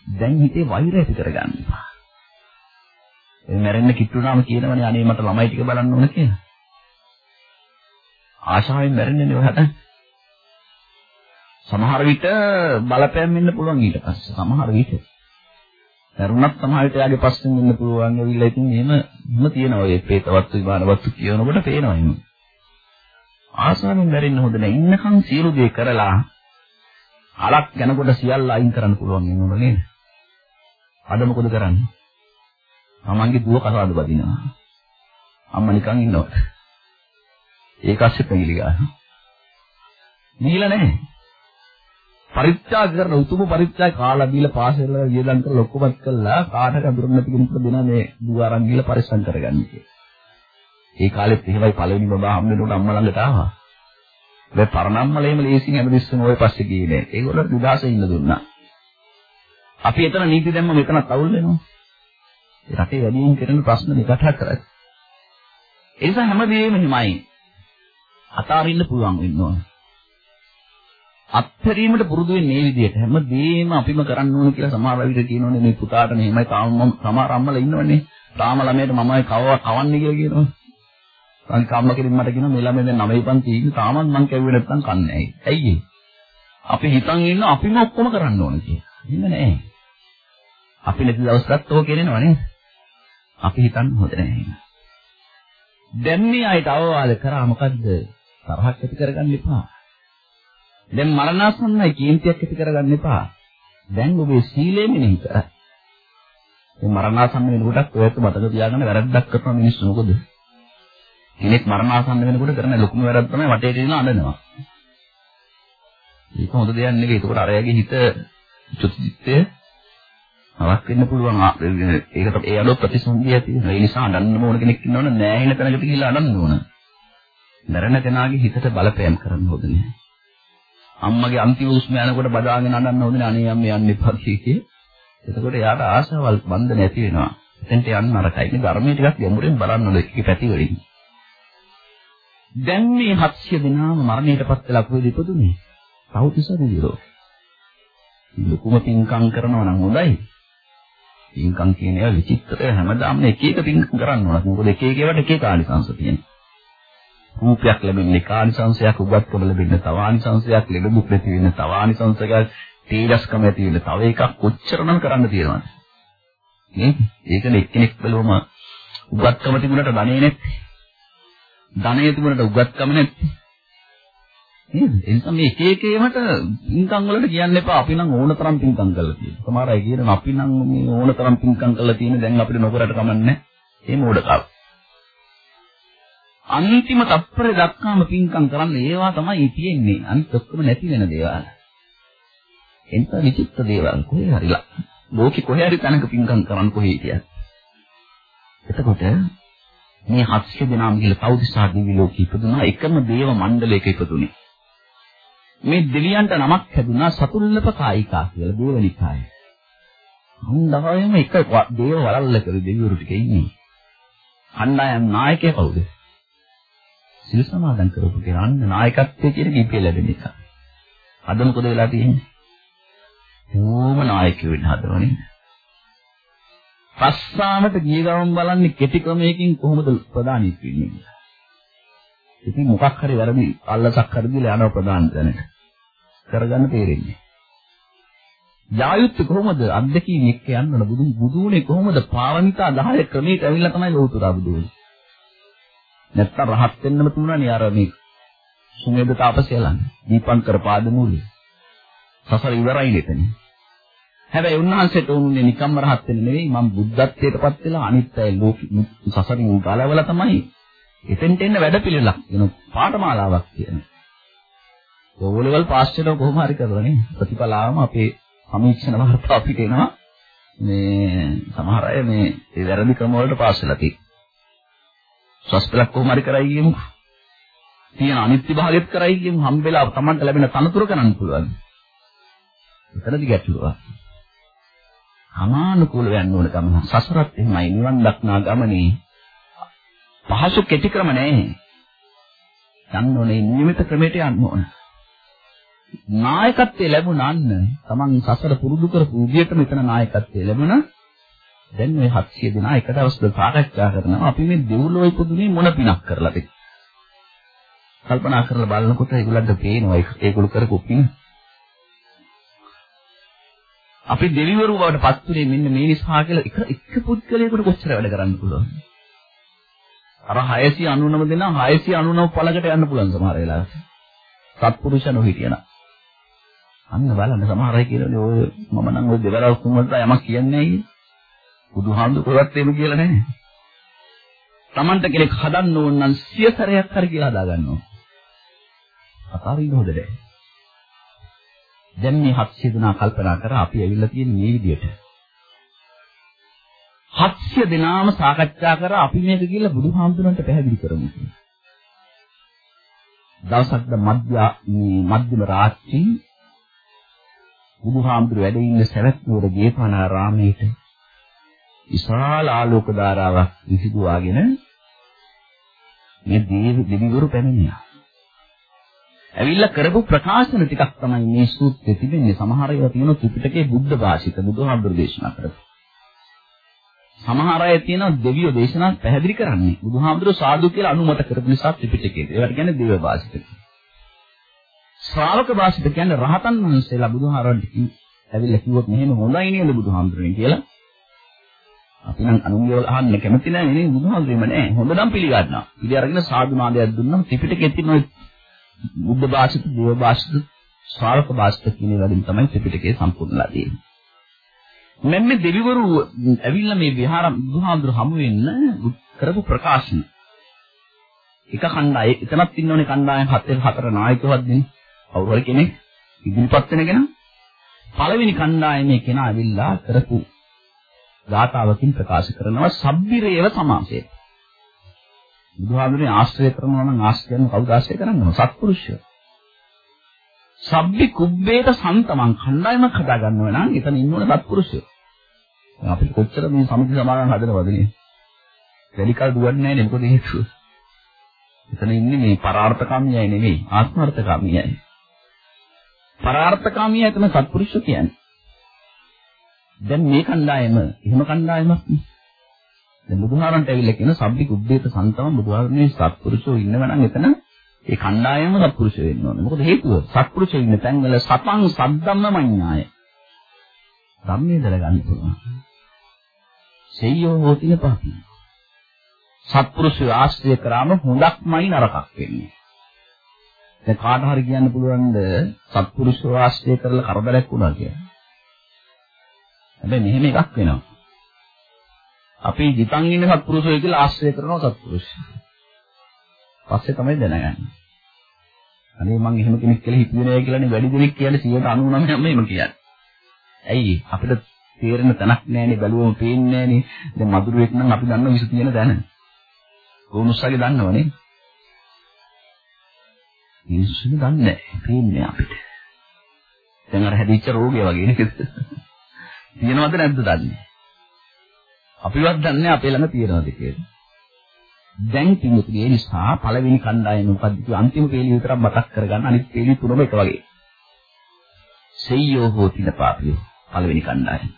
දැන් හිතේ වෛරය ඇති කරගන්නවා. ඒ මැරෙන්න කිට්ටුනාම කියනවනේ අනේ මට ළමයි ටික බලන්න ඕන කියලා. ආශාවෙන් මැරෙන්නේ නේ ඔයාට. සමහර විට බලපෑම් වෙන්න පුළුවන් ඊට පස්සේ සමහර විට. දරුණක් සමහර විට යාගේ පස්සෙන් වෙන්න පුළුවන් ඇවිල්ලා ඉතින් එහෙම එහෙම තියෙනවා ඔය ප්‍රේතවත්තු විමානවත්තු කියනකොට පේනවා එහෙම. ආසාවෙන් මැරෙන්න හොඳ නැහැ. ඉන්නකම් සියලු දේ කරලා අලක් යනකොට සියල්ල අයින් කරන්න පුළුවන් වෙනවා නේද? අද මොකද කරන්නේ? තමන්ගේ දුව කසාද බදිනවා. අම්මා නිකන් ඉන්නවා. ඒක අස්සෙත් නැගිලි ගන්නවා. නිහිලා නැහැ. පරිත්‍යාග කරන උතුම් පරිත්‍යාග කාලා දීලා පාසල වියදම් කරලා ඔක්කොමත් කළා කාටද අඳුරන්න නැති කෙනෙකුට දෙන මේ දුව අරන් ගිහලා පරිස්සම් කරගන්න කියලා. ඒ කාලෙත් එහෙමයි පළවෙනි බබා හම්බ වෙනකොට අම්මා ළඟට ආවා. දැන් පරණම්මලේම ලේසින් හැමදෙස්සම ওই පස්සේ ගියේ නෑ. ඒගොල්ලෝ නිදාසේ ඉන්න දුන්නා. අපි එතන නීති දැම්ම මෙතනත් අවුල් වෙනවා. රටේ වැඩියෙන් කරන ප්‍රශ්න දෙකට හතරයි. ඒ නිසා හැමදේම හිමයි. අතාරින්න පුළුවන් වෙන්න ඕන. අත්හැරීමට පුරුදු වෙන්නේ මේ විදිහට හැමදේම අපිම කරන්න ඕන කියලා සමහර විට කියනෝනේ මේ පුතාට මෙහෙමයි තාම සමහර අම්මලා ඉන්නවනේ. තාම ළමයට මමයි කව කවන්නේ කියලා කියනවා. අනික අම්මා කෙනෙක් මට කියනවා මේ ළමයා දැන් 9 පන්ති ඉන්නේ තාමත් මං කැව්වේ නැත්තම් කන්නේ ඇයි? ඇයි ඒ? අපි හිතන් ඉන්න අපිම ඔක්කොම කරන්න ඕන කියලා. එහෙම නෑ. අපි නැති දවසකට ඕක කියනවා නේද? අපි හිතන්න හොඳ නෑ. දැන් මේ අයට අවවාද කරා මොකද්ද? තරහක් ඇති කරගන්න එපා. දැන් මරණාසන්නයි කීර්තියක් ඇති කරගන්න එපා. දැන් ඔබේ සීලය මෙනෙහි කර. මේ මරණාසන්න වෙනකොටත් ඔයත් මතක තියාගන්න වැරද්දක් කරන මිනිස්සු මොකද? කෙනෙක් මරණාසන්න වෙනකොට කරන ලොකුම වැරද්ද තමයි වටේට ඉන්න අඬනවා. ඒක හොඳ දෙයක් නෙවෙයි. ඒකට අරයාගේ හිත චුතිචිත්තය නවක් වෙන්න පුළුවන්. ඒකට ඒ අඩෝ ප්‍රතිසන්දිය තියෙනවා. ඒ නිසා අඬන්න ඕන කෙනෙක් ඉන්නවනේ නෑ හින තැනකට ගිහිල්ලා අඬන්න ඕන. මරණ කෙනාගේ හිතට බලපෑම් කරන්න ඕනේ නෑ. අම්මගේ අන්තිම උස්ම යනකොට බදාගෙන අඬන්න ඕනේ අනේ අම්මේ යන්න එපා කියේ. එතකොට එයාට ආශාවල් බන්ධ නැති වෙනවා. එතෙන්ට යන්න නරකයි. මේ ධර්මයේ ටිකක් ගැඹුරින් බලන්න ඕනේ ඒකේ පැති වලින්. දැන් මේ 700 දෙනාම මරණයටපත් වෙලා කොහෙද ඉපදුනේ? සෞතිසදිරෝ. ලොකුම පින්කම් කරනවා නම් හොඳයි. පින්කම් කියන ඒවා විචිත්‍රය හැමදාම එක එක පින්කම් කරන්න ඕන. මොකද එක එක ඒවාට එක එක ආනිසංශ තියෙනවා. රූපයක් ලැබෙන්නේ එක ආනිසංශයක්, උගත්කම ලැබෙන්නේ තව ආනිසංශයක්, ලෙඩ දුක් නැති වෙන්නේ තව ආනිසංශයක්, තේජස්කම ඇති වෙන්නේ තව එකක් කොච්චරනම් කරන්න තියෙනවද? නේද? ඒකනේ එක්කෙනෙක් බලවම උගත්කම තිබුණට ධනෙ නැත්තේ. ධනෙ තිබුණට උගත්කම නැත්තේ. නේද? ඒ නිසා මේ එක එක ඒවට පින්කම් වලට කියන්න එපා අපි නම් ඕන තරම් පින්කම් කරලා තියෙනවා. සමහර අය කියනවා අපි නම් මේ ඕන තරම් පින්කම් කරලා තියෙන දැන් අපිට නොකරට කමන්නේ. ඒ මෝඩකම්. අන්තිම තප්පරේ දක්වාම පින්කම් කරන්න ඒවා තමයි තියෙන්නේ. අනිත් ඔක්කොම නැති වෙන දේවල්. එන්ට විචිත්ත දේවල් කොහේ හරිලා. ලෝකෙ කොහේ හරි තැනක පින්කම් කරන්න කොහේ හිටියත්. එතකොට මේ 700 දෙනාම කියලා තවුදිසා දිවි ලෝකෙ ඉපදුනා එකම දේව මණ්ඩලයක ඉපදුනේ. මේ දෙවියන්ට නමක් හැදුනා සතුල්ලප කායිකා කියලා දේවනිකාය. හුන්දාවෙම එක දේව වලල්ලක දෙවිවරු ටික ඉන්නේ. කණ්ඩායම් නායකයා කවුද? සිල් සමාදන් කරපු කෙනා අන්න නායකත්වයේ කියන කීපය ලැබෙන එක. අද මොකද වෙලා තියෙන්නේ? ඕම නායකයෝ වෙන්න හදවනේ. පස්සාමට ගිය ගමන් බලන්නේ කෙටි ක්‍රමයකින් කොහොමද ප්‍රධානීත් වෙන්නේ කියලා. ඉතින් මොකක් හරි වැරදි අල්ලසක් හරි දීලා යනවා ප්‍රධාන තැනට. කරගන්න තේරෙන්නේ. යායුත් කොහොමද අද්දකීම් එක්ක යන්න ඕන බුදු බුදුනේ කොහොමද පාරමිතා 10 ක්‍රමයකට ඇවිල්ලා තමයි ලෞතුරා බුදුනේ. නැත්තම් රහත් වෙන්නම තුනනේ අර මේ සුමේද තාපසයලන් දීපංකර පාදමූලිය. සසර ඉවරයි නෙතන. හැබැයි උන්වහන්සේට උන්නේ නිකම්ම රහත් වෙන්න නෙවෙයි මම බුද්ධත්වයටපත් වෙලා අනිත් අය ලෝක සසරින් ගලවලා තමයි එතෙන්ට එන්න වැඩපිළිවෙලක් වෙන පාඨමාලාවක් කියන. ඕලෙවල් පාස් වෙනව කොහොම හරි කරලානේ ප්‍රතිඵලාවම අපේ සමීක්ෂණ වාර්තා අපිට එනවා මේ සමහර අය මේ ඒ වැරදි ක්‍රම වලට පාස් වෙලා තියෙනවා. සස්පලක් කොහොම හරි කරයි කියමු. තියෙන අනිත්‍ය භාගයත් කරයි කියමු හම්බෙලා Tamanට ලැබෙන තනතුර කරන්න පුළුවන්. එතනදි ගැටලුවක්. අමානුකූල වෙන්න ඕන ගමන. සසරත් එහෙමයි නිවන් දක්නා ගමනේ පහසු කෙටි ක්‍රම නැහැ. යන්න ඕනේ නියමිත ක්‍රමයට යන්න ඕන. නායකත්වයේ ලැබුණාන්න තමන් සසර පුරුදු කරපු විදියට මෙතන නායකත්වයේ ලැබුණා. දැන් මේ 700 දෙනා එක දවසක සාකච්ඡා කරනවා අපි මේ දෙව්ලොව ඉපදුනේ මොන පිනක් කරලාද? කල්පනා කරලා බලනකොට ඒගොල්ලන්ට පේනවා ඒගොල්ලෝ කරපු පින. අපි දෙවිවරු බවට පත් වුණේ මෙන්න මේ නිසා කියලා එක එක පුද්ගලයෙකුට කොච්චර වැඩ කරන්න පුළුවන්ද? අර 699 දෙනා 699 පළකට යන්න පුළුවන් සමහර වෙලාවට. සත්පුරුෂයන්ෝ හිටියනම්. අන්න බලන්න සමහර අය කියනනේ ඔය මම නම් ඔය දෙවරල් කුමකට යමක් කියන්නේ නැහැ. බුදුහාමුදුරුවෝත් එහෙම කියලා නැහැ. Tamanta කෙනෙක් හදන්න ඕන නම් සිය සැරයක් හරි කියලා හදා ගන්නවා. අතාරින්න හොඳ නැහැ. දැන් මේ 700 දෙනා කල්පනා කරා අපි ඇවිල්ලා තියෙන මේ විදියට. 700 දෙනාම සාකච්ඡා කරා අපි මේක කියලා බුදුහාමුදුරන්ට පැහැදිලි කරමු. දවසක් මධ්‍ය මේ මධ්‍යම රාත්‍රී බුදුහාමුදුර වැඩ ඉන්න සරත් නුවර ගේපානාරාමයේට විශාල ආලෝක ධාරාවක් විසිදුවාගෙන මේ දේව දෙවිවරු පැමිණියා. ඇවිල්ලා කරපු ප්‍රකාශන ටිකක් තමයි මේ සූත්‍රයේ තිබෙන්නේ. සමහර ඒවා තියෙන ත්‍රිපිටකයේ බුද්ධ භාෂිත බුදුහාමුදුර දේශනා කරපු. සමහර අය තියෙනවා දෙවියෝ දේශනා පැහැදිලි කරන්නේ. බුදුහාමුදුර සාදු කියලා අනුමත කරපු නිසා ත්‍රිපිටකයේ. ඒවට කියන්නේ දේව භාෂිත. ශ්‍රාවක භාෂිත කියන්නේ රහතන් වහන්සේලා බුදුහාරන්ට ඇවිල්ලා කිව්වොත් මෙහෙම හොඳයි නේද බුදුහාමුදුරනේ කියලා. අපි නම් අනුන්ගේ අහන්න කැමති නැහැ නේ බුදුහාමුදුරේම නෑ. හොඳ නම් පිළිගන්නවා. පිළි අරගෙන සාදු නාදයක් දුන්නා ත්‍රිපිටකයේ තියෙන බුද්ධ භාෂිත, දේව භාෂිත, ශ්‍රාවක භාෂිත කියන වලින් තමයි ත්‍රිපිටකය සම්පූර්ණලා තියෙන්නේ. මෙන්න මේ දෙවිවරු ඇවිල්ලා මේ විහාර බුදුහාමුදුර හමු වෙන්න කරපු ප්‍රකාශන. එක කණ්ඩාය එතනත් ඉන්නෝනේ කණ්ඩායම් හතර හතර නායකවත් දෙන්නේ. කවුරු හරි කෙනෙක් ඉදිරිපත් වෙනගෙන පළවෙනි කණ්ඩායමේ කෙනා ඇවිල්ලා කරපු ගාථාවකින් ප්‍රකාශ කරනවා සබ්බිරේව සමාසය. බුදුහාමුදුරනේ ආශ්‍රය කරනවා නම් ආශ්‍රයන කවුද ආශ්‍රය කරන්නේ? සත්පුරුෂය. සබ්බි කුබ්බේත සන්තමන් කණ්ඩායමක් හදා ගන්නවා නම් එතන ඉන්න ඕන සත්පුරුෂය. අපිට කොච්චර මේ සමිති සමාගම් හදනවද නේ? වැඩි කල් දුවන්නේ නැහැ නේ මොකද හේතුව? එතන ඉන්නේ මේ පරාර්ථකාමියයි නෙවෙයි ආත්මార్థකාමියයි. පරාර්ථකාමියයි තමයි සත්පුරුෂය කියන්නේ. දැන් මේ කණ්ඩායම එහෙම කණ්ඩායමක් නේ. දැන් බුදුහාරන්ට ඇවිල්ලා කියන සබ්බි කුබ්බේත සන්තම බුදුහාරනේ සත්පුරුෂෝ ඉන්නවා නම් එතන ඒ කණ්ඩායම සත්පුරුෂය වෙන්න ඕනේ. මොකද හේතුව සත්පුරුෂය ඉන්න තැන්වල සතං සද්දම්මඤ්ඤාය. ධම්මේ දරගන්න පුළුවන්. සෙය්‍යෝ හෝතින පහති. සත්පුරුෂය ආශ්‍රය කරාම හොඳක්මයි නරකක් වෙන්නේ. දැන් කාට හරි කියන්න පුළුවන්ද සත්පුරුෂය ආශ්‍රය කරලා කරදරයක් වුණා කියලා. හැබැයි මෙහෙම එකක් වෙනවා. අපි හිතන් ඉන්න සත්පුරුෂය කියලා ආශ්‍රය කරනවා සත්පුරුෂය. පස්සේ තමයි දැනගන්නේ. අනේ මං එහෙම කෙනෙක් කියලා හිතුවේ නෑ කියලානේ වැඩි දෙනෙක් කියන්නේ 99%ම එහෙම කියන්නේ. ඇයි අපිට තේරෙන තැනක් නෑනේ බැලුවම පේන්නේ නෑනේ. දැන් මధుරෙක් නම් අපි දන්න විස තියෙන තැන. ගෝනුස්සගේ දන්නවනේ. මිනිස්සුනේ දන්නේ නෑ. පේන්නේ අපිට. දැන් අර හැදිච්ච රෝගය වගේ නේද? තියෙනවද නැද්ද දන්නේ. අපිවත් දන්නේ අපේ ළඟ තියෙනවද කියලා. දැන් පින්තුනේ ඒ නිසා පළවෙනි කණ්ඩායම මොකද්ද කිව්ව අන්තිම පේලිය විතරක් මතක් කරගන්න අනිත් පේලිය තුනම එක වගේ. සෙය්‍යෝ හෝතින පාපියෝ පළවෙනි කණ්ඩායම.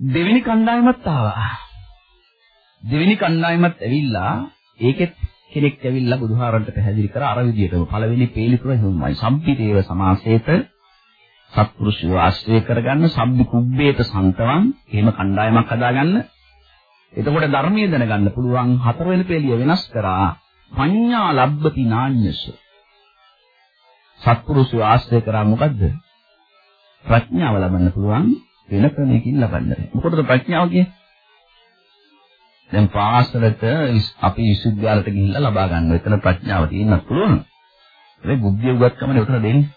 දෙවෙනි කණ්ඩායමත් ආවා. දෙවෙනි කණ්ඩායමත් ඇවිල්ලා ඒකෙත් කෙනෙක් ඇවිල්ලා බුදුහාරන්ට පැහැදිලි කර අර විදිහටම පළවෙනි පේලි තුන හිමයි. සම්පිතේව සමාසේත සත්පුරුෂය ආශ්‍රය කරගන්න සම්බි කුබ්බේත සන්තවන් එහෙම කණ්ඩායමක් හදාගන්න එතකොට ධර්මයේ දැනගන්න පුළුවන් හතරවෙනි පෙළිය වෙනස් කරා පඤ්ඤා ලබ්බති නාඤ්ඤස. සත්පුරුෂය ආශ්‍රය කරා මොකද්ද? ප්‍රඥාව ලබන්න පුළුවන් වෙන ක්‍රමයකින් ලබන්න. මොකටද ප්‍රඥාව කියන්නේ? දැන් පාසලට අපි විශ්වවිද්‍යාලයට ගිහිල්ලා ලබා ගන්න. එතන ප්‍රඥාව තියෙන්නත් පුළුවන්. ඒ බුද්ධිය උගත්කමනේ උතන දෙන්නේ.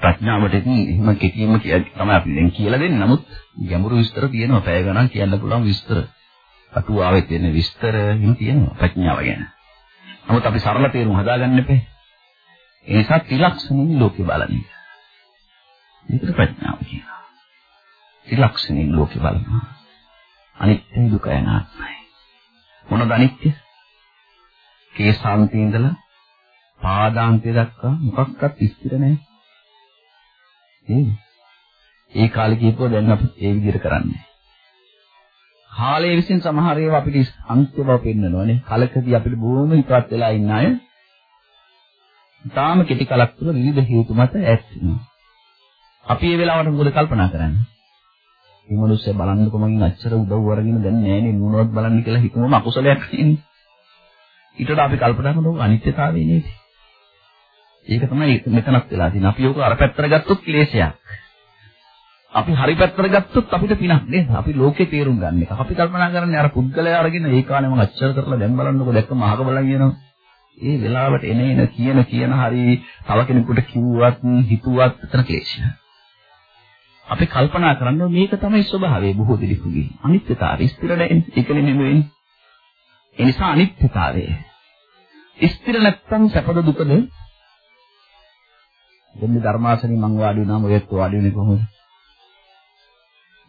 ප්‍රඥාවට ඉතින් එහෙම කෙටියෙන්ම තමයි අපි දැන් කියලා දෙන්නේ. නමුත් ගැඹුරු විස්තර තියෙනවා. පැය ගණන් කියන්න පුළුවන් විස්තර. අටුවාවේ තියෙන විස්තර හිම තියෙනවා ප්‍රඥාව ගැන. නමුත් අපි සරල තේරුම් හදාගන්න එපේ. ඒ නිසා ත්‍රිලක්ෂණින් ලෝකේ බලන්නේ. මේකට ප්‍රඥාව කියනවා. ත්‍රිලක්ෂණින් ලෝකේ බලනවා. අනිත්‍ය දුක අනාත්මයි. මොනද අනිත්‍ය? කේසාන්තේ ඉඳලා පාදාන්තය දක්වා මොකක්වත් ස්ථිර නැහැ. නේද? ඒ කාලේ කියපුවා දැන් අපි ඒ විදිහට කරන්නේ. කාලයේ විසින් සමහර ඒවා අපිට අන්ත්‍ය බව පෙන්වනවානේ. කලකදී අපිට බොහොම හිතවත් වෙලා ඉන්න අය තාම කෙටි කලක් තුළ විවිධ හේතු මත ඈත් වෙනවා. අපි මේ වෙලාවට මොකද කල්පනා කරන්නේ? මේ මිනිස්සු බලන්නකො මගෙන් අච්චර උදව් වරගෙන දැන් නෑනේ නුනවත් බලන්න කියලා හිතමුම අකුසලයක් නෙන්නේ. ඊටට අපි කල්පනා කරනවා අනිත්‍යතාවය නේද? ඒක තමයි මෙතනක් වෙලා තියෙන්නේ. අපි ඕක අර පැත්තට ගත්තොත් ක්ලේශයක්. අපි හරි පැත්තට ගත්තොත් අපිට පිනක් නේද? අපි ලෝකේ තේරුම් ගන්න එක. අපි කල්පනා කරන්නේ අර පුද්ගලයා අරගෙන ඒ කාලේ මම අච්චර කරලා දැන් බලන්නකො දැක්කම අහක බලන් යනවා. ඒ වෙලාවට එන එන කියන කියන හරි තව කෙනෙකුට කිව්වත් හිතුවත් එතන ක්ලේශය. අපි කල්පනා කරන්නේ මේක තමයි ස්වභාවය බොහෝ දෙනෙකුගේ. අනිත්‍යතාවය ස්ථිර නැහැ. ඒකනේ නෙමෙයි. ඒ නිසා අනිත්‍යතාවය. ස්ථිර නැත්තම් සැපද දුකද දෙන්නේ ධර්මාසනේ මං වාඩි වුණාම ඔයත් වාඩි වෙන්නේ කොහොමද?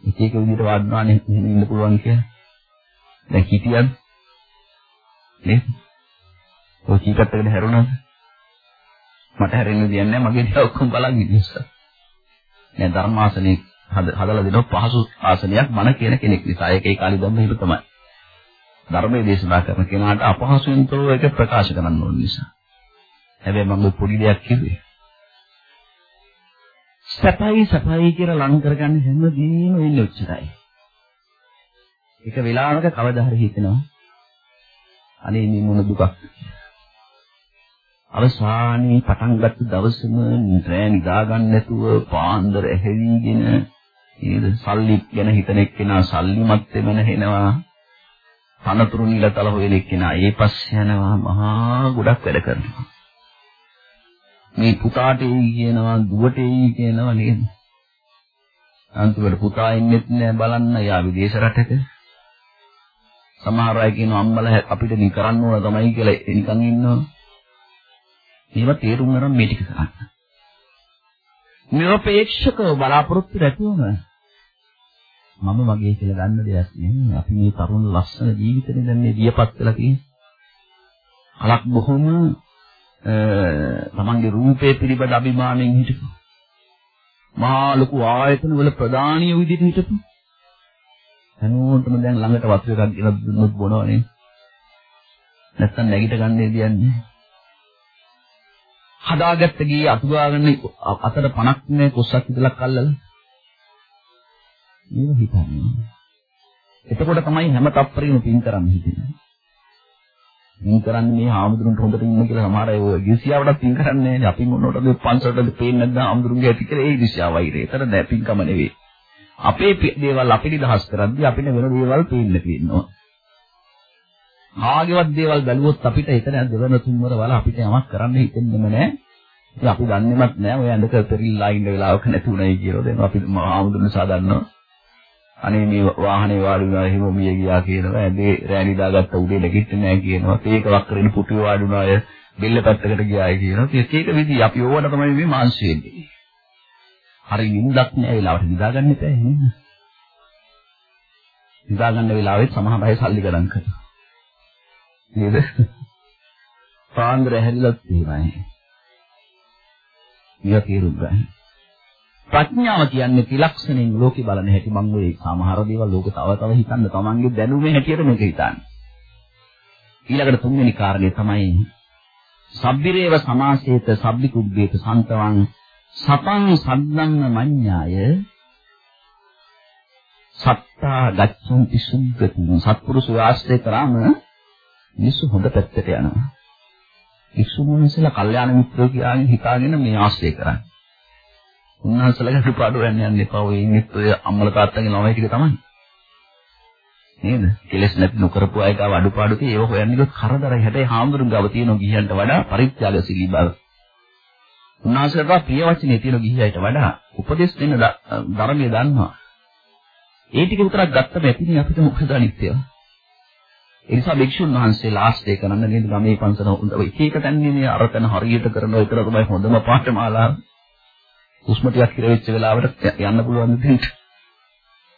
එක එක විදිහට වාඩිනානේ එහෙම ඉන්න පුළුවන් කියලා. දැන් හිටියද? නේද? ඔය කීකටකට හැරුණාද? මට හැරෙන්න දෙයක් නැහැ මගේ දිහා ඔක්කොම බලන් ඉන්නවා. දැන් ධර්මාසනේ හදලා දෙනවා පහසු ආසනයක් මන කියන කෙනෙක් නිසා. ඒකේ කාලි ධම්ම හිල තමයි. ධර්මයේ දේශනා කරන කෙනාට අපහසුයෙන් තොරව ඒක ප්‍රකාශ කරන්න ඕන නිසා. හැබැයි මම පොඩි දෙයක් කිව්වේ. සැපයි සැපයි කියලා ලං කරගන්න හැමදේම වෙන්නේ ඔච්චරයි. එක වෙලාවක කවදා හරි හිතෙනවා අනේ මේ මොන දුකක්. අවසානයේ පටන් ගත්ත දවසේම රෑ නිදා ගන්න නැතුව පාන්දර ඇහැවිගෙන නේද සල්ලි ගැන හිතන එක්කෙනා සල්ලිමත් වෙන හෙනවා. තනතුරු නිලතල හොයන එක්කෙනා ඒ පස්සේ යනවා මහා ගොඩක් වැඩ කරනවා. මේ පුතාට එයි කියනවා දුවට එයි කියනවා නේද? අන්තිමට පුතා ඉන්නෙත් නෑ බලන්න යා විදේශ රටක. සමහර අය කියනවා අම්මලා අපිට නිකන් කරන්න ඕන තමයි කියලා නිකන් ඉන්නවා. මේවා තේරුම් ගන්න මේ ටික කරන්න. නිරපේක්ෂකව බලාපොරොත්තු රැතුවම මම මගේ කියලා ගන්න දෙයක් නෙමෙයි. අපි මේ තරුණ ලස්සන ජීවිතේ දැන් මේ දියපත් වෙලා තියෙන්නේ. කලක් බොහොම තමන්ගේ රූපේ පිළිබඳ අභිමාණයෙන් හිටපු. මහා ලොකු ආයතන වල ප්‍රධානීය විදිහට හිටපු හැමෝටම දැන් ළඟට වතුර එකක් ගෙනත් දුන්නොත් බොනවනේ. නැත්තම් නැගිට ගන්න දෙන්නේ. හදාගත්ත ගියේ අතුගාගෙන අතර පණක් නෑ කොස්සක් විතරක් අල්ලලා. මේක හිතන්නේ. එතකොට තමයි හැම තප්පරෙම පින් කරන්න හිතෙන්නේ. පින් කරන්නේ මේ ආමුදුරන්ට හොඳට ඉන්න කියලා සමහර අය ඔය ගිසියාවටත් පින් කරන්නේ නැහැ. අපි මොනවටද පන්සලටද පේන්නේ නැත්නම් ආමුදුරුන්ගේ ඇති කියලා ඒ ගිසියාවයි. ඒතර නෑ පින්කම නෙවෙයි. අපේ දේවල් අපි නිදහස් කරද්දී අපිට වෙන දේවල් පේන්න තියෙනවා. ආගෙවත් දේවල් බැලුවොත් අපිට එතන දෙවන තුන්වර වල අපිට යමක් කරන්න හිතෙන්නෙම නැහැ. ඉතින් අපි දන්නේවත් නැහැ ඔය ඇඳක පෙරිල්ලා ඉන්න වෙලාවක නැතුණයි කියලා දෙනවා. අපි ආමුදුරන සාදන්නවා. අනේ මේ වාහනේ වාඩි වුණා එහෙම මිය ගියා කියනවා. ඇඳේ රෑලි දාගත්ත උදේ නැගිටින්නේ නැහැ කියනවා. තේක වක්කරෙන පුටුවේ වාඩි වුණා අය බෙල්ල පැත්තකට ගියායි කියනවා. ඒක එක විදි අපි ඕවට තමයි මේ මාංශ වෙන්නේ. හරි නිින්දක් නෑ වෙලාවට නිදාගන්න එපා නේද? නිදාගන්න වෙලාවෙත් සමහර අය සල්ලි ගණන් කරනවා. නේද? පාන්දර ඇහැරිලත් එහෙමයි. මේක තේරුම් ගන්න. ප්‍රඥාව කියන්නේ ත්‍රිලක්ෂණයෙන් ලෝකේ බලන හැටි මම ඔය සමහර දේවල් ලෝක තව තව හිතන්න තමන්ගේ දැනුමේ හැටියට මේක හිතන්නේ. ඊළඟට තුන්වෙනි කාරණේ තමයි සබ්බිරේව සමාසේත සබ්බිකුබ්බේත සන්තවං සතං සද්දන්න මඤ්ඤාය සත්තා ගච්ඡන්ති සුද්ධති සත්පුරුෂ ආශ්‍රය කරාම මිනිස්සු හොඳ පැත්තට යනවා. වික්ෂුණුන්සලා කල්යාණ මිත්‍රෝ කියන්නේ හිතාගෙන මේ ආශ්‍රය කරන්නේ. උන්වහන්සේලාගේ අඩුපාඩු යන්න යන්න එපා. ඔය ඉන්නේ ඔය අම්මල තාත්තගේ ළමයි ටික තමයි. නේද? කෙලස් නැති නොකරපු අය ගාව අඩුපාඩු තියෙ ඒව හොයන්නේ ගොත් කරදරයි. හැබැයි හාමුදුරුන් ගාව තියෙන ගිහියන්ට වඩා පරිත්‍යාගශීලී බව. උන්වහන්සේලාට ප්‍රිය වචනේ තියෙන ගිහියන්ට වඩා උපදෙස් දෙන්න ධර්මයේ දන්නවා. ඒ ටික විතරක් ගත්තම ඇතිනේ අපිට මොකද අනිත්‍යව. ඒ නිසා භික්ෂුන් වහන්සේලා ආශ්‍රය කරන්න නේද ගමේ පන්සල හොඳ එක එක තැන්නේ මේ අරතන හරියට කරනවා විතර තමයි හොඳම පාඨමාලාව. උස්ම ටිකක් ඉර වෙච්ච වෙලාවට යන්න පුළුවන් දෙන්න.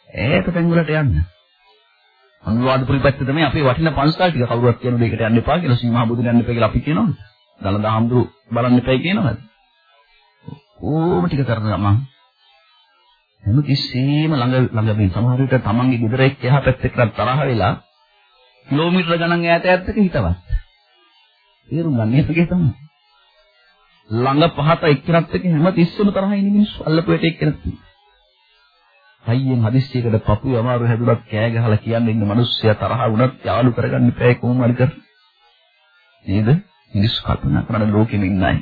ඈත තැන් වලට යන්න. අනුරාධපුර පැත්තේ තමයි අපේ වටින පන්සල් ටික කවුරුත් කියන දෙයකට යන්න එපා කියලා සීමා බුදුන් යන්න එපා කියලා අපි කියනවද? දලදා හම්දුරු බලන්න එපයි කියනවද? ඕම ටික කරන ගමන් හැම තිස්සෙම ළඟ ළඟ මේ සමහර විට තමන්ගේ ගෙදර එක්ක එහා පැත්තට තරහ වෙලා කිලෝමීටර ගණන් ඈත ඈතක හිතවත්. තේරුම් ගන්න මේකේ තමයි. ළඟ පහත එක්කෙනත් එක්ක හැම තිස්සෙම තරහින් මිනිස්සු අල්ලපු වෙට එක්කෙනත්. හයියෙන් හදිස්සියකට පපුවේ අමාරු හැදුනත් කෑ ගහලා කියන්න ඉන්න මිනිස්සයා තරහ වුණත් යාළු කරගන්න ඉපෑ කොහොම හරි කර. නේද? මිනිස්සු කල්පනා කරන ලෝකෙම ඉන්නයි.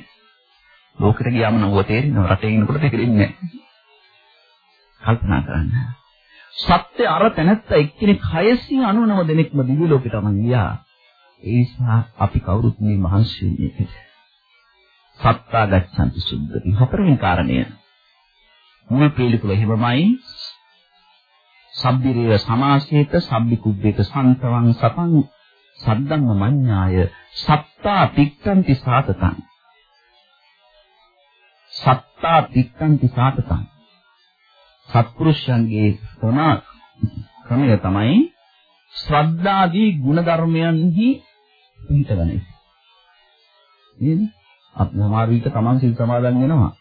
ලෝකෙට ගියාම නෝ තේරෙනවා රටේ ඉන්නකොට තේරෙන්නේ නැහැ. කල්පනා කරන්න. සත්‍ය අර තැනත්ත එක්කෙනෙක් 699 දෙනෙක්ම දිව්‍ය ලෝකෙට අමන් ගියා. ඒ නිසා අපි කවුරුත් මේ මහන්සි වෙන්නේ සත්තා ගච්ඡanti සුද්ධති හතරවෙනි කාරණය. මුල් පිළිකුල හිමමයි සබ්බිරේව සමාසේත සබ්බි කුබ්බේත සන්තවං සතං සද්දම්ම මඤ්ඤාය සත්තා තික්කන්ති සාතතං සත්තා තික්කන්ති සාතතං සත්පුරුෂයන්ගේ ප්‍රමා ක්‍රමය තමයි ශ්‍රද්ධාදී ගුණධර්මයන්හි පිහිටවන එක. නේද? අපි සමහර විට තමන් සිල් සමාදන් වෙනවා.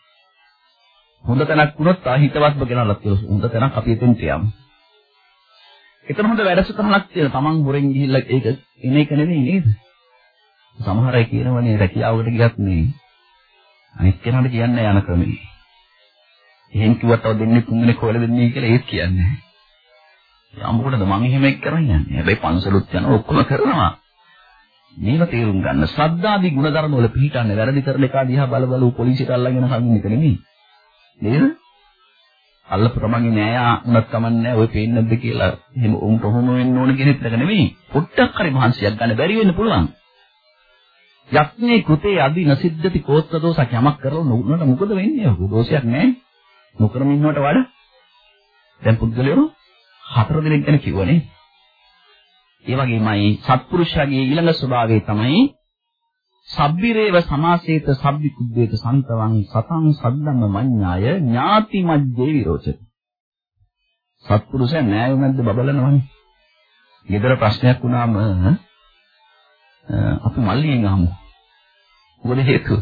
හොඳ තැනක් වුණොත් ආ හිතවත්ව ගෙනල්ලා කියලා හොඳ තැනක් අපි එතෙන්ට යමු. එතන හොඳ වැඩසටහනක් තියෙන තමන් හොරෙන් ගිහිල්ලා ඒක එන එක නෙවෙයි නේද? සමහර අය කියනවනේ රැකියාවකට ගියත් නේ අනිත් කෙනාට කියන්නේ යන ක්‍රමේ. එහෙන් කිව්වට තව දෙන්නේ තුන් දෙනෙක් හොයලා දෙන්නේ කියලා ඒත් කියන්නේ නැහැ. යා මොකටද මං එහෙම එක් කරන් යන්නේ. හැබැයි පන්සලුත් යන ඔක්කොම කරනවා. මේක තේරුම් ගන්න. ශ්‍රද්ධාදී ගුණධර්ම වල පිළිටන්නේ වැරදි කරන එක දිහා බල බල පොලිසියට අල්ලගෙන හංගින්න එක නෙමෙයි. නේද? අල්ල ප්‍රමංගේ නෑ උනත් කමන්නේ ඔය පේන්නේ නැද්ද කියලා එහෙම උන්ට ඔහොම වෙන්න ඕන කෙනෙක් නේද නෙමෙයි. පොට්ටක් හරි මහන්සියක් ගන්න බැරි වෙන්න පුළුවන්. යක්නේ කෘතේ අදි නසිද්ධති කෝත්ත දෝසක් යමක් කරලා නුනට මොකද වෙන්නේ? ඔක දෝෂයක් නෑ. නොකරම ඉන්නවට වඩා දැන් පුද්ගලයෝ හතර දිනක් ගැන කිව්වනේ. ඒ වගේමයි සත්පුරුෂයාගේ ඊළඟ ස්වභාවය තමයි සබ්බිරේව සමාසේත සබ්බි කුද්දේත සන්තවං සතං සද්දම්ම මඤ්ඤාය ඥාති මජ්ජේ විරෝචති. සත්පුරුෂයා නෑය මැද්ද බබලනවනේ. ඊදර ප්‍රශ්නයක් වුණාම අපි මල්ලියෙන් අහමු. මොකද හේතුව?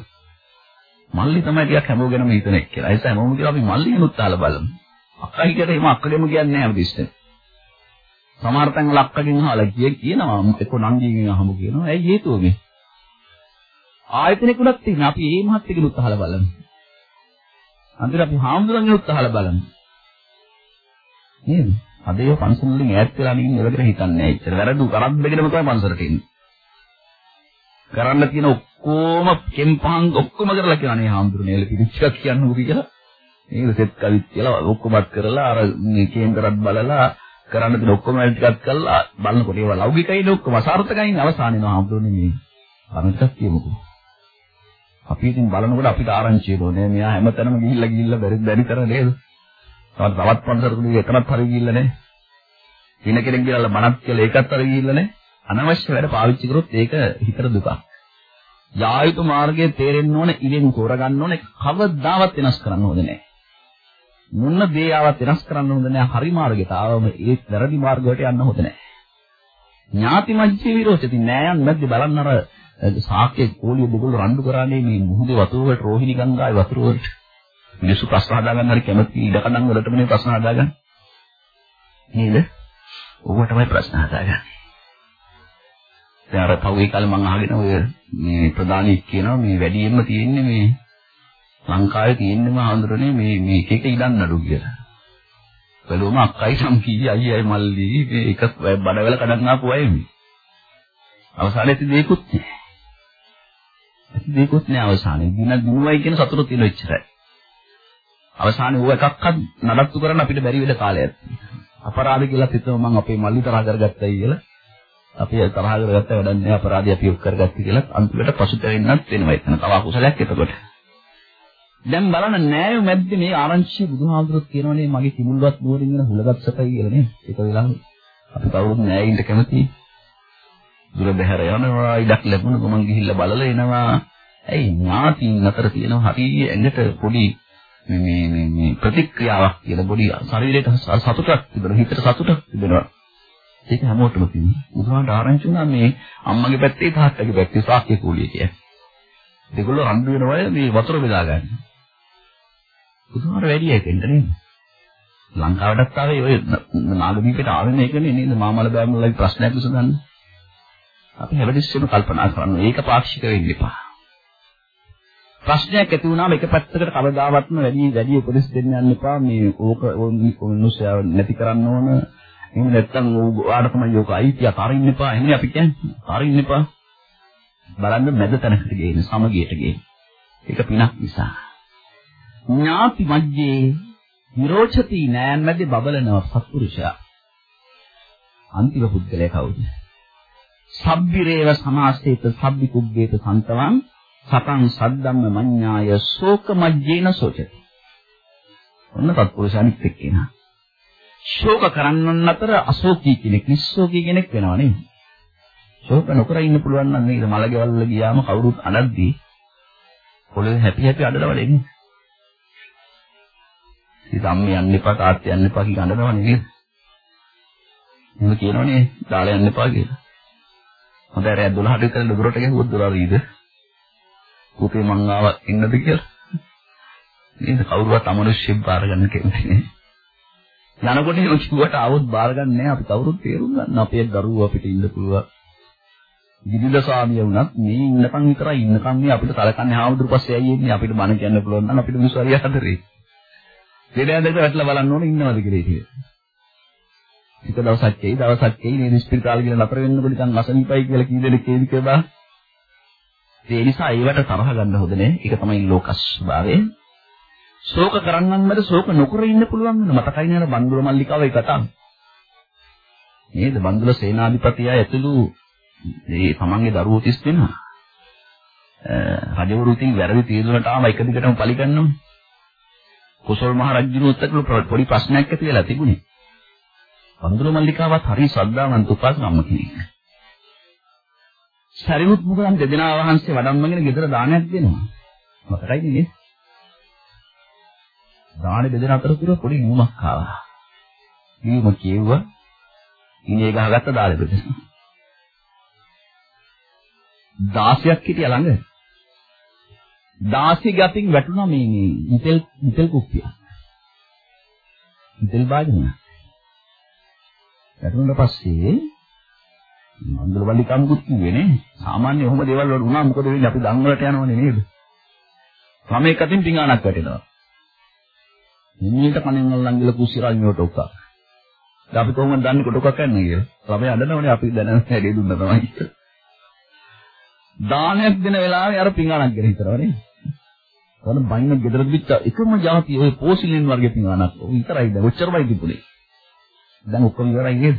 මල්ලි තමයි ටිකක් හැමෝගෙනම හිතන එක කියලා. ඒ නිසා හැමෝම කියලා අපි මල්ලිගෙනුත් අහලා බලමු. අක්කා හිතට එහෙම අක්කගෙම කියන්නේ නැහැ අපිට. සමහර තැන්වල අක්කගෙන් අහලා කිය කියනවා එක්ක නංගිගෙන් අහමු කියනවා. ඇයි හේතුව මේ? ආයතනෙකුණක් තියෙන අපි ඒ මහත්කෙනුත් අහලා බලමු. අන්තිමට අපි හාමුදුරන්ගෙනුත් අහලා බලමු. නේද? අද ඒ පන්සල් වලින් ඈත් වෙලා නිකින් එවකට හිතන්නේ නැහැ. ඉතින් වැරදු කරද්දගෙනම තමයි පන්සලට එන්නේ. කරන්න තියෙන ඔක්කොම කෙම්පහන් ඔක්කොම කරලා කියනනේ හාමුදුරනේ එල පිටිච්චක් කියන්නකෝ කියලා. නේද? සෙත් කවිත් කියලා ඔක්කොමත් කරලා අර මේ කේන්දරත් බලලා කරන්න තියෙන ඔක්කොම වැඩ ටිකක් කළා බලනකොට ඒවා ලෞකිකයිනේ ඔක්කොම අසාර්ථකයිනේ අවසානයේ හාමුදුරනේ මේ අනිත්ක් කියමුකෝ. අපි ඉතින් බලනකොට අපිට ආරංචි වෙනෝනේ මෙයා හැමතැනම ගිහිල්ලා ගිහිල්ලා බැරි බැරි කර නේද? තවත් තවත් පන්සලකුදී එකනත් හරි ගිහිල්ලා නැහැ. වෙන කෙනෙක් ගිහලා මනත් කියලා ඒකත් හරි ගිහිල්ලා නැහැ. අනවශ්‍ය වැඩ පාවිච්චි කරොත් ඒක හිතට දුකක්. යායුතු මාර්ගයේ තේරෙන්න ඕන ඉවෙන් තෝරගන්න ඕනේ කවදාවත් වෙනස් කරන්න හොඳ නැහැ. මොන දේ ආවත් වෙනස් කරන්න හොඳ නැහැ. හරි මාර්ගයට ආවම ඒ වැරදි මාර්ගයට යන්න හොඳ නැහැ. ඥාති මජ්ජේ විරෝචති නෑයන් නැද්ද බලන්න අර සාක්‍ය කෝලිය දෙගොල්ලෝ රණ්ඩු කරන්නේ මේ මුහුදේ වතුර වලට රෝහිණි ගංගාවේ වතුර වලට මිනිස්සු ප්‍රශ්න හදාගන්න හරි කැමති ඉඩකඩම් වලටම නේ ප්‍රශ්න හදාගන්නේ නේද? ඕවා තමයි ප්‍රශ්න හදාගන්නේ. දැන් අර පහුගිය කාලේ මම අහගෙන ඔය මේ ප්‍රධානී කියනවා මේ වැඩියෙන්ම තියෙන්නේ මේ ලංකාවේ තියෙන්නම හඳුරන්නේ මේ මේ එක එක ඉඩම් නඩු කියලා. බැලුවම අක්කයි සම්කී අයියයි මල්ලි මේ එක බඩවැල කඩන් ආපු අය මේ. අවසානයේ ඉතින් දෙයක්වත් නැහැ. ඉතින් දෙයක්වත් නැහැ අවසානයේ. දින දිනුවයි කියන සතුට තියෙන ඉච්චරයි. අවසානයේ ඌ එකක්වත් නඩත්තු කරන්න අපිට බැරි වෙල කාලයක්. අපරාධ කියලා හිතව මම අපේ මල්ලි තරහ කරගත්තයි කියලා. අපි තරහ කරගත්ත වැඩක් නෑ අපරාධي අපි ඔක් කරගත්ත කියලා අන්තිමට පසුතැවෙන්නත් වෙනවා. එතන තව අකුසලයක් එතකොට. දැන් බලන්න නෑයෝ මැද්දේ මේ ආරංචි බුදුහාමුදුරුවෝ කියනවනේ මගේ කිමුල්වත් නුවරින් වෙන හුලගත් සතයි කියලා නේ. ඒක වෙලාවෙ අපි කවුරුත් නෑයින්ට කැමතියි. දුර බැහැර යනවා ඉඩක් ලැබුණ ගමන් ගිහිල්ලා බලලා එනවා. ඇයි ඥාතීන් අතර තියෙන හරිය ඇඟට පොඩි මේ මේ මේ ප්‍රතික්‍රියාවක් කියලා පොඩි ශරීරයට සතුටක් තිබෙනවා හිතට සතුටක් තිබෙනවා. ඒක හැමෝටම තියෙනවා. බුදුහාමට ආරංචි වුණා මේ අම්මගේ පැත්තේ තාත්තගේ පැත්තේ සාක්‍ය කූලිය කියන්නේ. දෙගොල්ලෝ රණ්ඩු වෙනවා මේ වතුර බෙදා ගන්න. බුදුහාමර වැඩි එකෙන්ද නේද? ලංකාවටත් ආවේ ඔය නාගදීපේට ආවෙන එකනේ නේද? මාමල බෑමලගේ ප්‍රශ්නයක් විසඳන්න. අපි හැමදෙස්සෙම කල්පනා කරනවා. ඒක පාක්ෂික වෙන්න එපා. ප්‍රශ්නයක් ඇති වුණාම එක පැත්තකට කවදාවත්ම වැඩි වැඩි උපදෙස් දෙන්න යන්න එපා. මේ ඕක මිනිස්සු නැති කරන්න ඕන. එහෙම නැත්නම් ඔයාට තමයි යෝක අයිතිය අරින්න එපා. එහෙනම් අපි කියන්නේ අරින්න එපා. බලන්න මැද තැනකට ගේන සමගියට ගේන. ඒක පිනක් නිසා. ඥාති මජ්ජේ විරෝචති නෑන් මැද බබලනවා සත්පුරුෂයා. අන්තිම පුද්ගලයා කවුද? සබ්බිරේව සමාසේත සබ්බි කුබ්බේත සන්තවං සතං සද්දම්ම මඤ්ඤාය ශෝක මජ්ජේන සෝචති. ඔන්න සත්පුරුෂයන්ත් එක්කේනා. ශෝක කරන්නන් අතර අශෝකී කෙනෙක් නිස්සෝකී කෙනෙක් වෙනව නේද? ශෝක නොකර ඉන්න පුළුවන් නම් නේද මලගෙවල් වල ගියාම කවුරුත් අනද්දී පොළවේ හැපි හැපි අඬනවල එන්නේ. ඉතින් අම්මේ යන්න එපා තාත්තේ යන්න එපා කියලා අඬනව නේද? එහෙම කියනවනේ දාලා යන්න එපා කියලා. හොඳයි රෑ 12ට විතර දොරට ගිහුවොත් දොර අරීද? පුතේ මං ආව ඉන්නද කියලා. නේද කවුරුවත් අමනුෂ්‍ය බාර ගන්න කෙනෙක් නෑ. යනකොට එහෙම කිව්වට ආවොත් බාර ගන්න නෑ අපි කවුරුත් තේරුම් ගන්න අපේ දරුවෝ අපිට ඉන්න පුළුවන්. විවිධ ස්වාමිය වුණත් මේ ඉන්නකම් විතරයි ඉන්නකම් මේ අපිට කලකන්නේ ආවුදුරු පස්සේ ඇයි එන්නේ අපිට බණ කියන්න පුළුවන් නම් අපිට මිනිස්සු හරි ආදරේ. දෙඩෑදට වැටලා බලන්න ඕනේ ඉන්නවද කියලා ඒක. එක දවසක් එයි දවසක් එයි නේද ස්පිරිතාල කියලා නතර වෙන්නකොට නිකන් අසනීපයි කියලා කී දෙනෙක් ඒදි කියලා. ඒ නිසා ඒවට තරහ ගන්න හොඳ නෑ. ඒක තමයි ලෝක ස්වභාවය. ශෝක කරන්නන් මැද ශෝක නොකර ඉන්න පුළුවන් වෙන මතකයි නේද බන්දුල මල්ලිකාව ඒ කතාව. නේද බන්දුල සේනාධිපතියා ඇතුළු මේ තමන්ගේ දරුවෝ 30 දෙනා. රජවරු ඉතින් වැරදි තීරණයට ආව එක දිගටම පලි ගන්නවා. කුසල් මහ රජුනුත් එක්ක පොඩි ප්‍රශ්නයක් ඇති වෙලා තිබුණේ. බන්දුල මල්ලිකාවත් හරි ශ්‍රද්ධාවන්ත උපාසකම්ම කෙනෙක්. සරියුත් මුගලන් දෙදෙනා වහන්සේ වඩම්මගෙන ගෙදර දානයක් දෙනවා. මතකයිද නේද? දානේ බෙදෙන අතරතුර පොඩි නියමක් ආවා. නියම කියෙව්වා ඉනේ ගහගත්ත දාලෙ බෙදෙනවා. 16ක් හිටියා ළඟ. දාසි ගතින් වැටුණා මේ මේ නිතෙල් නිතෙල් කුප්පිය. නිතෙල් භාජනය. වැටුණාට පස්සේ මන්දල වලි කම්කුත් නෙවෙයි සාමාන්‍ය ඔහොම දේවල් වල වුණා මොකද වෙන්නේ අපි දන් වලට යනවනේ නේද? ළමෙක් අතින් පිඟානක් වැටෙනවා. මිනිහට කණෙන් අල්ලන් ගිල කුසිරල් මියට උක්කා. දැන් අපි කොහොමද දන්නේ කොට උක්කක් කරන්න කියලා? ළමයා අඬනවනේ අපි දැනන හැටි දුන්නා තමයි. දානයක් දෙන වෙලාවේ අර පිඟානක් ගැන හිතනවා නේ. කොහොම බයින්න ගෙදර තිබිච්ච එකම જાති ඔය පෝසිලින් වර්ගයේ පිඟානක්. ඔය විතරයි දැන් ඔච්චරමයි තිබුණේ. දැන් ඔක්කොම ඉවරයි නේද?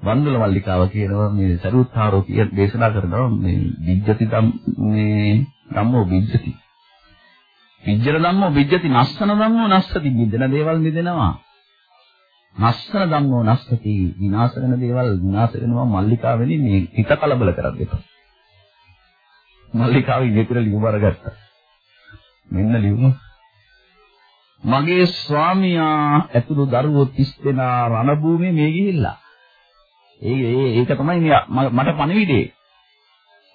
වන්දල මල්ලිකාව කියනවා මේ සරුත්තරෝ කියන දේශනා කරනවා මේ විජ්ජති ධම් මේ ධම්මෝ විජ්ජති. විජ්ජර ධම්මෝ විජ්ජති නස්සන ධම්මෝ නස්සති විදෙන දේවල් නිදෙනවා. නස්සන ධම්මෝ නස්සති විනාශ වෙන දේවල් විනාශ වෙනවා මල්ලිකාවෙනි මේ හිත කලබල කරන්න එපා. මල්ලිකාව ඉතිර ලියුම අරගත්තා. මෙන්න ලියුම. මගේ ස්වාමියා ඇතුළු දරුවෝ 30 දෙනා රණභූමියේ මේ ගිහිල්ලා. ඒ ඒක තමයි මට පණිවිඩේ.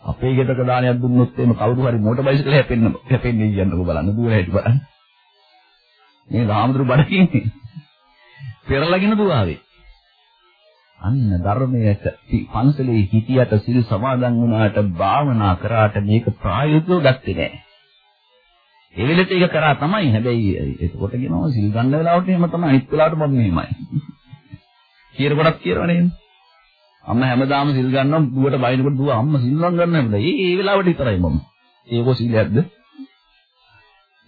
අපේ ගෙදරක දානයක් දුන්නොත් එහෙම කවුරු හරි මෝටර් බයිසිකල් හැපෙන්න හැපෙන්නේ කියන්නකෝ බලන්න දුවලා හිටි බලන්න. මේ රාමතුරු බඩකින්නේ. පෙරලගෙන දුවාවේ. අන්න ධර්මයට පන්සලේ හිටියට සිල් සමාදන් වුණාට භාවනා කරාට මේක ප්‍රායෝගිකව ගත්තේ නැහැ. ඒ වෙලෙත් ඒක කරා තමයි. හැබැයි ඒකට කියනවා සිල් ගන්න වෙලාවට එහෙම තමයි අනිත් වෙලාවට මම මෙහෙමයි. කියන කොටක් කියනවනේ. අම්මා හැමදාම සිල් ගන්නවා දුවට බයිනකොට දුව අම්මා සිල් නම් ගන්න හැමදාම. ඒ ඒ වෙලාවට විතරයි මම. ඒකෝ සීලයක්ද?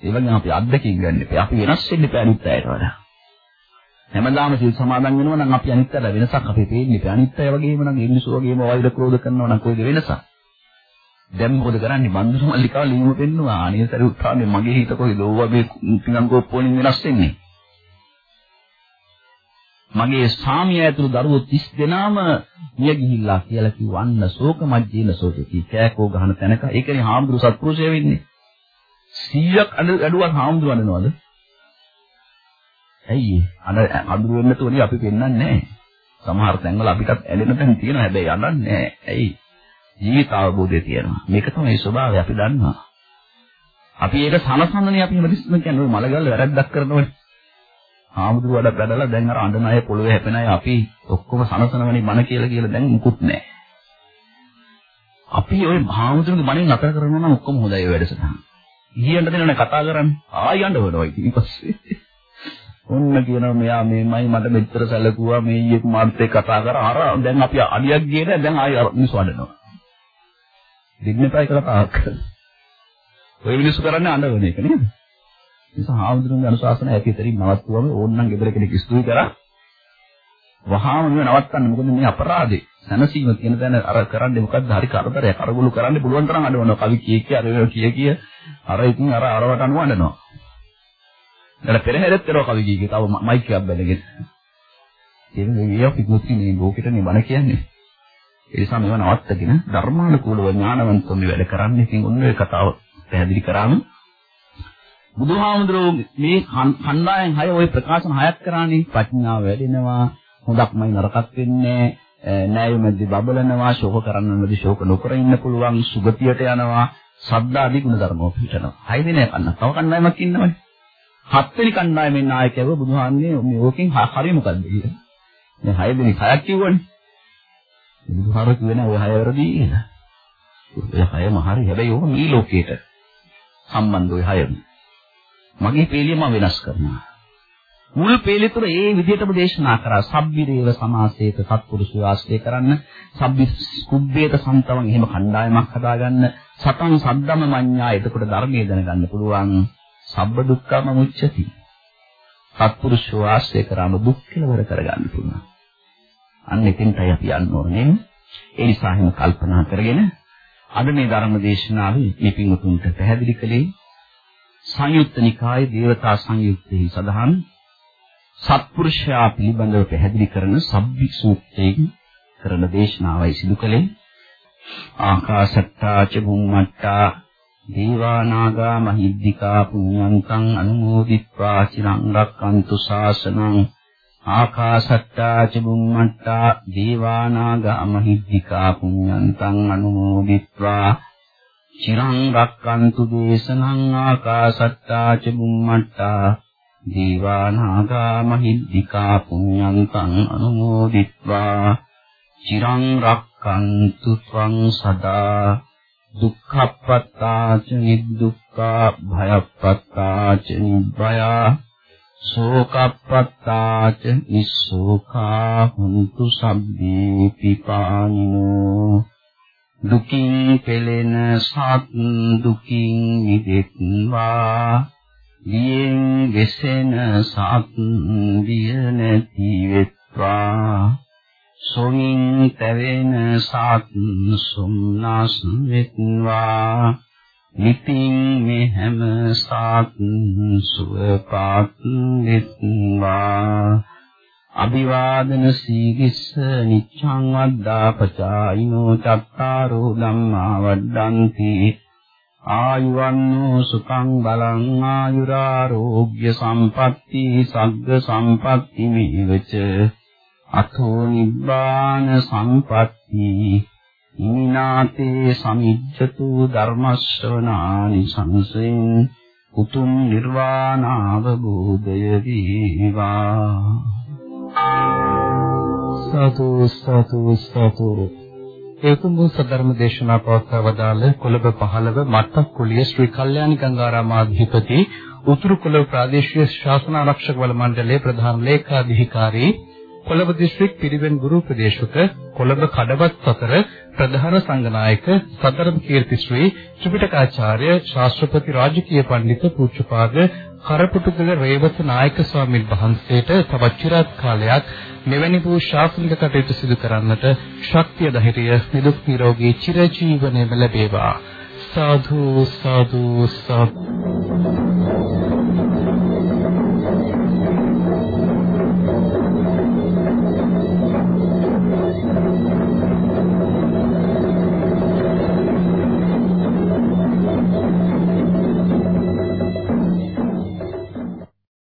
ඒ වගේ අපි අද්දකින් ගන්න එපා. අපි වෙනස් වෙන්න එපා අනිත් අයට වඩා. හැමදාම සිල් සමාදන් වෙනවා නම් අපි අනිත් අයට වෙනසක් අපේ පේන්නේ නැහැ. අනිත් අය වගේම නම් ඉන්දිසෝ වගේම වෛර ක්‍රෝධ කරනවා නම් කොයිද වෙනසක්? දැන් මොකද කරන්නේ? බන්දුරු මල්ලිකාව ලියුම පෙන්නවා. අනියතර උත්සාහනේ මගේ හිත කොයිද? ඕවා මේ පිඟන් කෝප්පෝලින් වෙනස් වෙන්නේ. මගේ ස්වාමියා ඇතුළු දරුවෝ 30 දෙනාම මිය ගිහිල්ලා කියලා කිව්වන්න ශෝක මජ්ජේන ශෝකී කෑකෝ ගහන තැනක ඒ කියන්නේ හාමුදුරු සත්පුරුෂය වෙන්නේ 100ක් අඩුවක් හාමුදුරු අඬනවද ඇයි අඬ අඳුර වෙන්න තෝරි අපි පෙන්වන්නේ නැහැ සමහර තැන්වල අපිටත් ඇලෙන තැන් තියෙනවා හැබැයි අඬන්නේ නැහැ ඇයි ජීවිත අවබෝධය තියෙනවා මේක තමයි ස්වභාවය අපි දන්නවා අපි ඒක සනසන්නනේ අපි හැමතිස්සම කියන්නේ මලගල්ල වැරද්දක් කරනවනේ හාමුදුරුවෝ වඩ බැලලා දැන් අර අඬන අය පොළවේ හැපෙන අය අපි ඔක්කොම සනසනවනේ මන කියලා කියලා දැන් මුකුත් නැහැ. අපි ওই හාමුදුරුවෝගේ මනෙන් නතර කරනවා නම් ඔක්කොම හොඳයි ඔය වැඩසටහන. ගියන්න දෙනවනේ කතා කරන්නේ. ආයි යන්න වෙනවා ඉතින් පස්සේ. ඔන්න කියනවා මෙයා මේමයි මට මෙච්චර සැලකුවා මේ ඊයේ මාත් එක්ක කතා කරා අර දැන් අපි අඩියක් ගියේ දැන් ආයි මිනිස්සු අඬනවා. දෙන්නපයි කතා කරන්නේ. ඔය මිනිස්සු කරන්නේ අඬවන එක නේද? නිසා හාමුදුරන්ගේ අනුශාසන ඇතිතරින් නවත්වුවම ඕන්නම් ගෙදර කෙනෙක් ස්තුති කරා. වහාම මේ නවත්තන්න. මොකද මේ අපරාධේ සනසීම කියන තැන අර කරන්නේ මොකද්ද? හරි කරදරයක්. අරගලු කරන්න පුළුවන් තරම් අඬවනවා. කවි කිය කිය අර කිය කිය අර ඉතින් අර අරවට අනුව අඬනවා. දැන් පෙරහැරෙත් කරව කවි කිය කිය තව මයික් එකක් බැලගෙන. ඒක මේ අපි මුස්ලිම් ලෝකෙට නේ බණ කියන්නේ. ඒ නිසා මේව නවත්තගෙන ධර්මානුකූලව ඥානවන්තව මේ වැඩ කරන්නේ ඉතින් ඔන්න ඔය කතාව පැහැදිලි කරාම බුදුහාමුදුරුවෝ මේ කණ්ඩායම් හය ওই ප්‍රකාශන හයක් කරානේ ප්‍රඥාව වැඩෙනවා හොඳක්මයි නරකක් වෙන්නේ නෑයුමැදි බබලනවා ශෝක කරන්නවද ශෝක නොකර ඉන්න පුළුවන් සුගතියට යනවා සද්දාදී ගුණ ධර්මෝ පිටනවා. හය දිනේ කන්න. තව කණ්ඩායමක් ඉන්නවනේ. හත්වෙනි කණ්ඩායමේ නායකයව බුදුහාන්නේ මේකෙන් හරි මොකද්ද කියලා. දැන් හය දිනේ හයක් කිව්වනේ. බුදුහාර කියන ඔය හය වරදී කියලා ඔය හයම හරි හැබැයි ඕක මේ ලෝකේට සම්බන්ධ ඔය හයම මගේ පේලිය මම වෙනස් කරනවා. මුල් පේලිය තුර ඒ විදිහටම දේශනා කරා. සබ්බිරේව සමාසේත සත්පුරුෂය ආශ්‍රය කරන්න. සබ්බි කුබ්බේත සම්තවන් එහෙම කණ්ඩායමක් හදාගන්න. සතන් සද්දම මඤ්ඤා එතකොට ධර්මයේ දැනගන්න පුළුවන්. සබ්බ දුක්ඛම මුච්චති. සත්පුරුෂය ආශ්‍රය කරාම දුක් කෙලවර කරගන්න පුළුවන්. අන්න එතෙන්ටයි අපි යන්න ඕනේ. ඒ නිසා හිම කල්පනා කරගෙන අද මේ ධර්ම දේශනාවේ මේ පින්වතුන්ට පැහැදිලි කළේ සංයුත්ත නිකායේ දේවතා සංයුත්තේ සඳහන් සත්පුරුෂයා පිළිබඳව පැහැදිලි කරන සබ්බි සූත්‍රයේ කරන දේශනාවයි සිදු කළේ ආකාශත්තා ච බුම්මත්තා දීවානාගා මහිද්దికා පුඤ්ඤන්තං අනුමෝදිත්වා සිරංගක්කන්තු ශාසනං ආකාශට්ටා චුම්මට්ටා දීවානාග අමහිද්దికා පුඤ්ඤන්තං අනුමෝදිත්වා. චිරං රක්칸තු දේශනං ආකාශට්ටා චුම්මට්ටා දීවානාග මහිද්దికා පුඤ්ඤන්තං අනුමෝදිත්වා. චිරං රක්칸තු ත්වං සදා දුක්ඛප්පත්තා ච නිදුක්ඛා භයප්පත්තා ච නිබ්බයා සෝකප්පත්තා ච නිස්සෝකා හුන්තු සබ්බේ පිපානිනෝ දුකින් පෙළෙන සත් දුකින් මිදෙත්වා. දියෙන් වෙසෙන සත් දිය නැති වෙත්වා සොමින් තැවෙන සත් සුම්නාස් වෙත්වා. නිතින් මේ හැම සත් සුවපත් වෙත්වා අභිවාදන සීගිස්ස නිච්ඡං වද්දා පචායිනෝ චත්තාරෝ ධම්මා වඩ්ඩಂತಿ ආයුවන්නෝ සුඛං බලං ආයුරාෝග්‍ය සම්පatti සග්ග සම්පatti මේවච. අතෝ නිබ්බාන සම්පatti. ඉනාතේ සමිජ්ජතු ධර්මස්සවනානි සංසෙන් උතුම් නිර්වාණ අවබෝධය වේවා. සාදු සාදු සාදු ඒකම සදර්ම දේශනා පවත්වා වදාළ කොළඹ 15 මත්තක් කුලිය ශ්‍රී කල්යාණි ගංගාරාමාධිපති උතුරු කොළඹ ප්‍රාදේශීය ශාසන ආරක්ෂක බල මණ්ඩලයේ ප්‍රධාන ලේකාධිකාරී කොළඹ දිස්ත්‍රික් පිරිවෙන් ගුරු උපදේශක කොළඹ කඩවත් සතර ප්‍රධාන සංඝනායක සතරම් කීර්ති ශ්‍රී ත්‍රිපිටකාචාර්ය ශාස්ත්‍රපති රාජකීය පඬිතු පූජ්‍යපාද කරපුටුගල රේවත නායක ස්වාමීන් වහන්සේට තවත් চিරාත් කාලයක් මෙවැනි වූ ශාසනික කටයුතු සිදු කරන්නට ශක්තිය ධෛර්යය නිදුක් නිරෝගී චිරජීවනයේ ලැබේවා. සාදු සාදු සාදු.